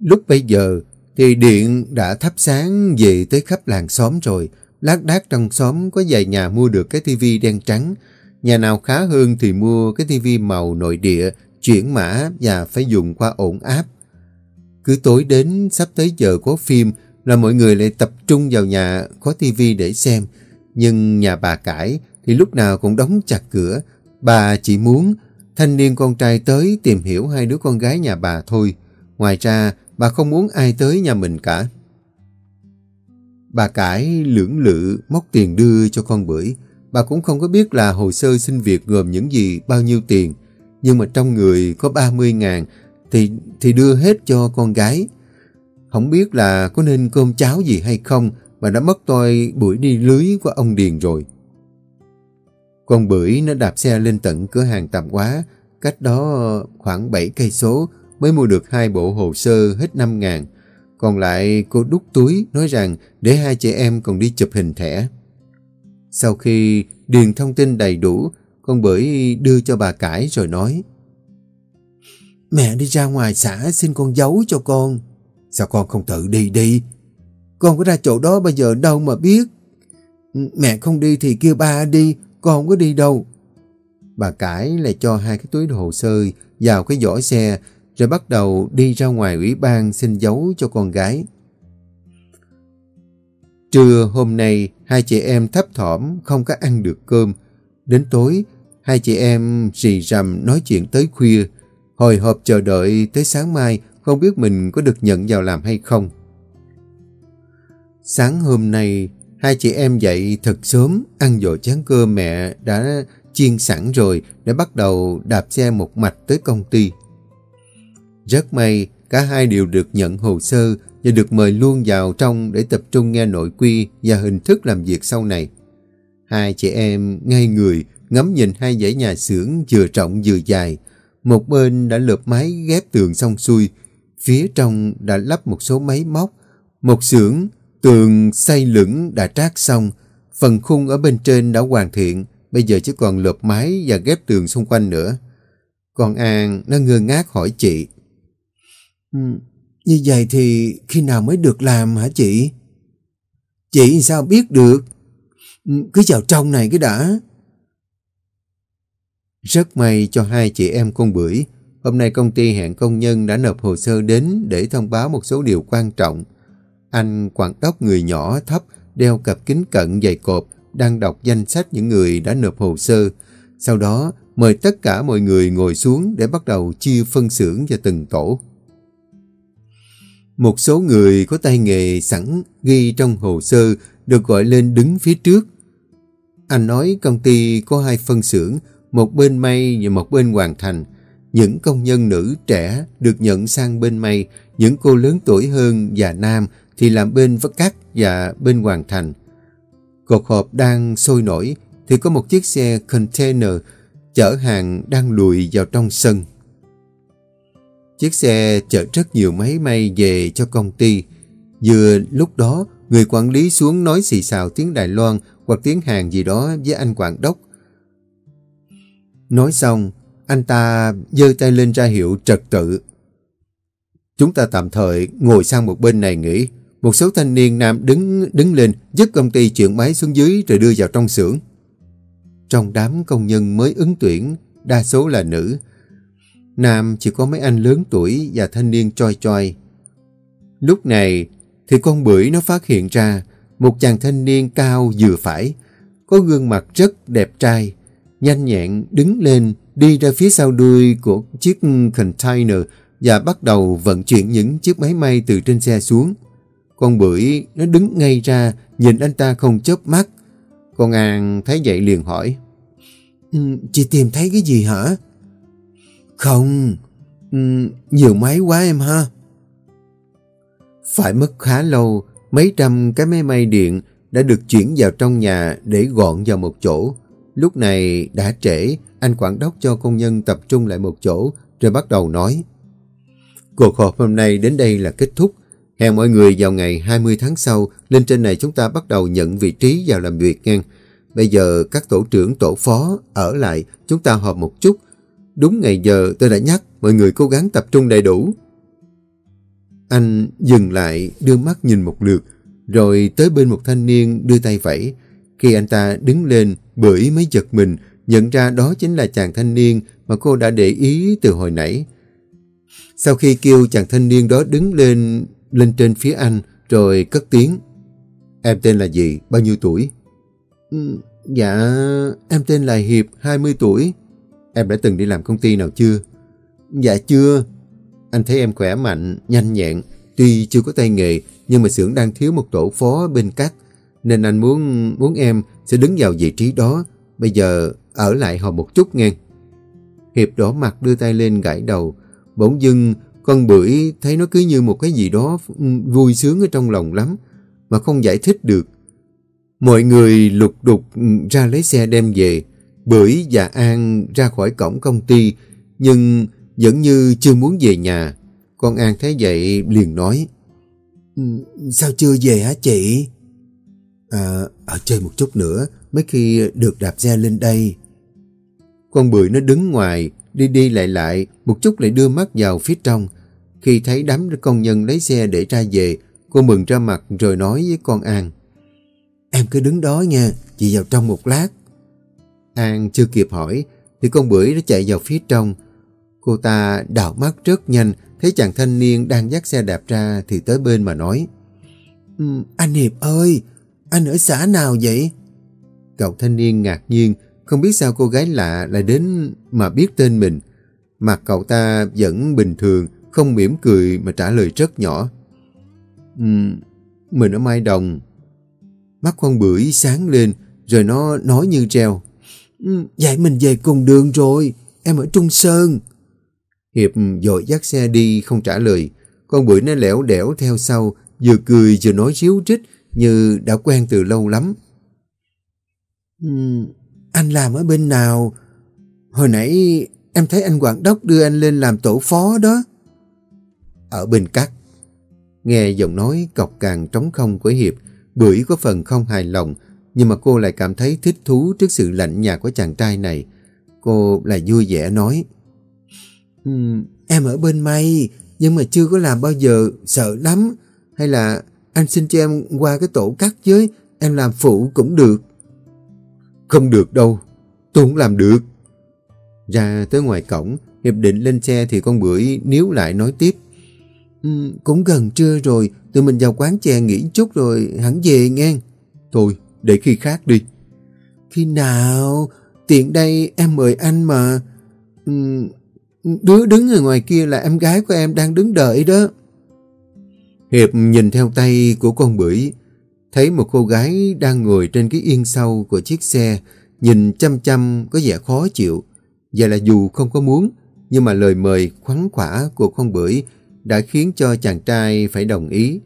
Lúc bây giờ thì điện đã thắp sáng về tới khắp làng xóm rồi. Lát đác trong xóm có vài nhà mua được cái tivi đen trắng. Nhà nào khá hơn thì mua cái tivi màu nội địa, chuyển mã và phải dùng qua ổn áp. Cứ tối đến sắp tới giờ có phim là mọi người lại tập trung vào nhà có tivi để xem. Nhưng nhà bà cải thì lúc nào cũng đóng chặt cửa. Bà chỉ muốn thanh niên con trai tới tìm hiểu hai đứa con gái nhà bà thôi. Ngoài ra, bà không muốn ai tới nhà mình cả. Bà cải lưỡng lự móc tiền đưa cho con bưởi. Bà cũng không có biết là hồ sơ xin việc gồm những gì, bao nhiêu tiền. Nhưng mà trong người có 30 ngàn thì, thì đưa hết cho con gái. Không biết là có nên cơm cháo gì hay không mà đã mất tôi buổi đi lưới của ông Điền rồi. Con bưởi nó đạp xe lên tận cửa hàng tạp hóa, cách đó khoảng 7 cây số mới mua được hai bộ hồ sơ hết 5 ngàn. Còn lại cô đút túi nói rằng để hai chị em còn đi chụp hình thẻ. Sau khi điền thông tin đầy đủ, con bưởi đưa cho bà cải rồi nói Mẹ đi ra ngoài xã xin con giấu cho con. Sao con không tự đi đi? Con có ra chỗ đó bây giờ đâu mà biết. Mẹ không đi thì kêu ba đi, con không có đi đâu. Bà cải lại cho hai cái túi hồ sơ vào cái giỏ xe rồi bắt đầu đi ra ngoài ủy ban xin giấu cho con gái. Trưa hôm nay, hai chị em thấp thỏm không có ăn được cơm. Đến tối, hai chị em rì rầm nói chuyện tới khuya, hồi hộp chờ đợi tới sáng mai không biết mình có được nhận vào làm hay không. Sáng hôm nay, hai chị em dậy thật sớm, ăn dội chén cơm mẹ đã chiên sẵn rồi để bắt đầu đạp xe một mạch tới công ty. Rất may, cả hai đều được nhận hồ sơ và được mời luôn vào trong để tập trung nghe nội quy và hình thức làm việc sau này. Hai chị em ngay người ngắm nhìn hai dãy nhà xưởng vừa rộng vừa dài. Một bên đã lợp mái ghép tường xong xuôi, phía trong đã lắp một số máy móc. Một xưởng tường xây lửng đã trát xong, phần khung ở bên trên đã hoàn thiện, bây giờ chỉ còn lợp mái và ghép tường xung quanh nữa. Còn An nó ngơ ngác hỏi chị. Ừ, như vậy thì khi nào mới được làm hả chị? Chị sao biết được? Ừ, cứ vào trong này cái đã. Rất may cho hai chị em con bưởi. Hôm nay công ty hẹn công nhân đã nộp hồ sơ đến để thông báo một số điều quan trọng. Anh quản đốc người nhỏ thấp, đeo cặp kính cận dày cộp, đang đọc danh sách những người đã nộp hồ sơ. Sau đó, mời tất cả mọi người ngồi xuống để bắt đầu chia phân xưởng cho từng tổ. Một số người có tay nghề sẵn ghi trong hồ sơ được gọi lên đứng phía trước. Anh nói công ty có hai phân xưởng, một bên may và một bên hoàn thành. Những công nhân nữ trẻ được nhận sang bên may, những cô lớn tuổi hơn và nam thì làm bên vất cắt và bên hoàn thành. Cột hộp đang sôi nổi thì có một chiếc xe container chở hàng đang lùi vào trong sân. Chiếc xe chở rất nhiều máy may về cho công ty. Vừa lúc đó, người quản lý xuống nói xì xào tiếng Đài Loan hoặc tiếng Hàn gì đó với anh quản đốc. Nói xong, anh ta giơ tay lên ra hiệu trật tự. Chúng ta tạm thời ngồi sang một bên này nghỉ. Một số thanh niên nam đứng đứng lên giúp công ty chuyển máy xuống dưới rồi đưa vào trong xưởng. Trong đám công nhân mới ứng tuyển, đa số là nữ. Nam chỉ có mấy anh lớn tuổi và thanh niên choi choi. Lúc này thì con bưởi nó phát hiện ra một chàng thanh niên cao vừa phải, có gương mặt rất đẹp trai, nhanh nhẹn đứng lên đi ra phía sau đuôi của chiếc container và bắt đầu vận chuyển những chiếc máy may từ trên xe xuống. Con bưởi nó đứng ngay ra nhìn anh ta không chớp mắt. Con An thấy vậy liền hỏi. Ừ, chị tìm thấy cái gì hả? Không, ừ, nhiều máy quá em ha. Phải mất khá lâu, mấy trăm cái máy may điện đã được chuyển vào trong nhà để gọn vào một chỗ. Lúc này đã trễ, anh quản đốc cho công nhân tập trung lại một chỗ rồi bắt đầu nói. Cuộc họp hôm nay đến đây là kết thúc. Hẹn mọi người vào ngày 20 tháng sau, lên trên này chúng ta bắt đầu nhận vị trí vào làm việc ngang Bây giờ các tổ trưởng tổ phó ở lại, chúng ta họp một chút. Đúng ngày giờ tôi đã nhắc, mọi người cố gắng tập trung đầy đủ. Anh dừng lại, đưa mắt nhìn một lượt, rồi tới bên một thanh niên đưa tay vẫy. Khi anh ta đứng lên, bưởi mới giật mình, nhận ra đó chính là chàng thanh niên mà cô đã để ý từ hồi nãy. Sau khi kêu chàng thanh niên đó đứng lên, lên trên phía anh, rồi cất tiếng. Em tên là gì? Bao nhiêu tuổi? Ừ, dạ, em tên là Hiệp, 20 tuổi. Em đã từng đi làm công ty nào chưa? Dạ chưa. Anh thấy em khỏe mạnh, nhanh nhẹn. Tuy chưa có tay nghề, nhưng mà xưởng đang thiếu một tổ phó bên cắt. Nên anh muốn muốn em sẽ đứng vào vị trí đó. Bây giờ ở lại họ một chút nghe. Hiệp đỏ mặt đưa tay lên gãi đầu. Bỗng dưng, con bưởi thấy nó cứ như một cái gì đó vui sướng ở trong lòng lắm. Mà không giải thích được. Mọi người lục đục ra lấy xe đem về. Bưởi và An ra khỏi cổng công ty. Nhưng vẫn như chưa muốn về nhà. Con An thấy vậy liền nói. Ừ, sao chưa về hả chị? À, ở chơi một chút nữa, mấy khi được đạp xe lên đây. Con bưởi nó đứng ngoài, đi đi lại lại, một chút lại đưa mắt vào phía trong. Khi thấy đám công nhân lấy xe để ra về, cô mừng ra mặt rồi nói với con An. Em cứ đứng đó nha, chị vào trong một lát. An chưa kịp hỏi, thì con bưởi đã chạy vào phía trong. Cô ta đảo mắt rất nhanh, thấy chàng thanh niên đang dắt xe đạp ra thì tới bên mà nói. Um, anh Hiệp ơi, anh ở xã nào vậy? Cậu thanh niên ngạc nhiên, không biết sao cô gái lạ lại đến mà biết tên mình. Mặt cậu ta vẫn bình thường, không mỉm cười mà trả lời rất nhỏ. Um, mình ở Mai Đồng. Mắt con bưởi sáng lên, rồi nó nói như treo. Um, vậy mình về cùng đường rồi, em ở Trung Sơn. Hiệp dội dắt xe đi không trả lời. Con bưởi nó lẻo đẻo theo sau, vừa cười vừa nói ríu rít như đã quen từ lâu lắm. Uhm, anh làm ở bên nào? Hồi nãy em thấy anh quản đốc đưa anh lên làm tổ phó đó. Ở bên cắt. Nghe giọng nói cọc càng trống không của Hiệp, bưởi có phần không hài lòng, nhưng mà cô lại cảm thấy thích thú trước sự lạnh nhạt của chàng trai này. Cô lại vui vẻ nói. Um, em ở bên may, nhưng mà chưa có làm bao giờ, sợ lắm. Hay là anh xin cho em qua cái tổ cắt với, em làm phụ cũng được. Không được đâu, tôi không làm được. Ra tới ngoài cổng, Hiệp định lên xe thì con bưởi níu lại nói tiếp. Ừ, cũng gần trưa rồi, tụi mình vào quán chè nghỉ chút rồi hẳn về nghe. Thôi, để khi khác đi. Khi nào? Tiện đây em mời anh mà. Ừ, đứa đứng ở ngoài kia là em gái của em đang đứng đợi đó. Hiệp nhìn theo tay của con bưởi, thấy một cô gái đang ngồi trên cái yên sau của chiếc xe, nhìn chăm chăm có vẻ khó chịu. Vậy là dù không có muốn, nhưng mà lời mời khoắn khỏa của con bưởi đã khiến cho chàng trai phải đồng ý.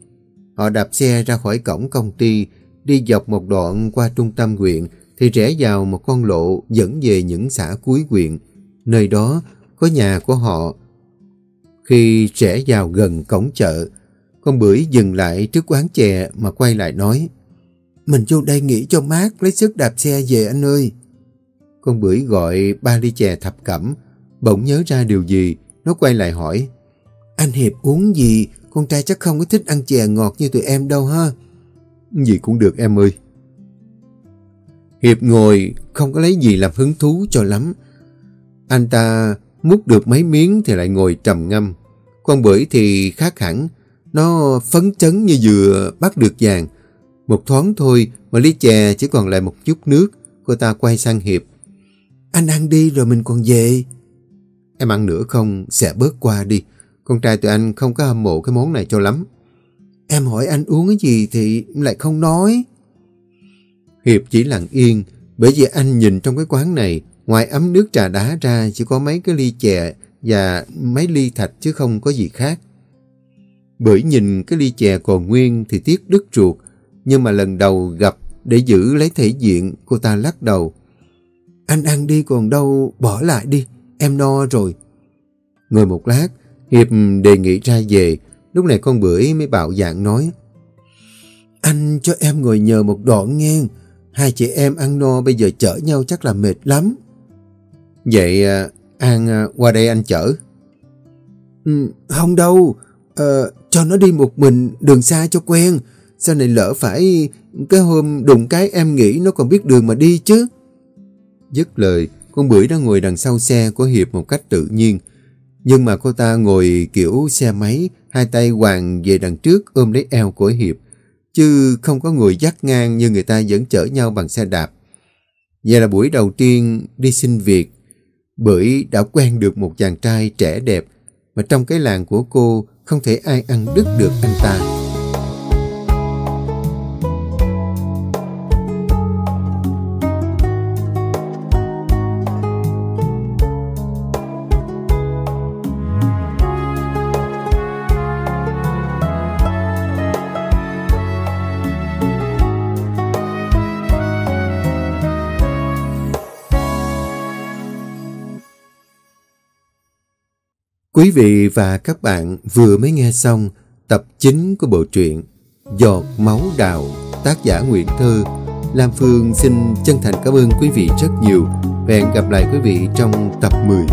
Họ đạp xe ra khỏi cổng công ty, đi dọc một đoạn qua trung tâm huyện, thì rẽ vào một con lộ dẫn về những xã cuối huyện. Nơi đó có nhà của họ. Khi rẽ vào gần cổng chợ, con bưởi dừng lại trước quán chè mà quay lại nói Mình vô đây nghỉ cho mát, lấy sức đạp xe về anh ơi. Con bưởi gọi ba ly chè thập cẩm, bỗng nhớ ra điều gì, nó quay lại hỏi Anh Hiệp uống gì? Con trai chắc không có thích ăn chè ngọt như tụi em đâu ha. Gì cũng được em ơi. Hiệp ngồi không có lấy gì làm hứng thú cho lắm. Anh ta múc được mấy miếng thì lại ngồi trầm ngâm. Con bưởi thì khác hẳn, nó phấn chấn như vừa bắt được vàng. Một thoáng thôi mà ly chè chỉ còn lại một chút nước, cô ta quay sang Hiệp. Anh ăn đi rồi mình còn về. Em ăn nữa không, sẽ bớt qua đi. Con trai tụi anh không có hâm mộ cái món này cho lắm. Em hỏi anh uống cái gì thì lại không nói. Hiệp chỉ lặng yên, bởi vì anh nhìn trong cái quán này, ngoài ấm nước trà đá ra chỉ có mấy cái ly chè và mấy ly thạch chứ không có gì khác. Bởi nhìn cái ly chè còn nguyên thì tiếc đứt ruột, nhưng mà lần đầu gặp để giữ lấy thể diện, cô ta lắc đầu. Anh ăn đi còn đâu, bỏ lại đi, em no rồi. Ngồi một lát, Hiệp đề nghị ra về, lúc này con bưởi mới bạo dạng nói. Anh cho em ngồi nhờ một đoạn nghe, hai chị em ăn no bây giờ chở nhau chắc là mệt lắm. Vậy à, An à, qua đây anh chở. Ừ, không đâu, à, cho nó đi một mình, đường xa cho quen. Sau này lỡ phải cái hôm đụng cái em nghĩ nó còn biết đường mà đi chứ. Dứt lời, con bưởi đã ngồi đằng sau xe của Hiệp một cách tự nhiên. Nhưng mà cô ta ngồi kiểu xe máy, hai tay hoàng về đằng trước ôm lấy eo của Hiệp, chứ không có người dắt ngang như người ta vẫn chở nhau bằng xe đạp. Vậy là buổi đầu tiên đi xin việc, bưởi đã quen được một chàng trai trẻ đẹp, mà trong cái làng của cô không thể ai ăn đứt được anh ta. Quý vị và các bạn vừa mới nghe xong tập 9 của bộ truyện Giọt máu đào, tác giả Nguyễn Thơ. Lam Phương xin chân thành cảm ơn quý vị rất nhiều hẹn gặp lại quý vị trong tập 10.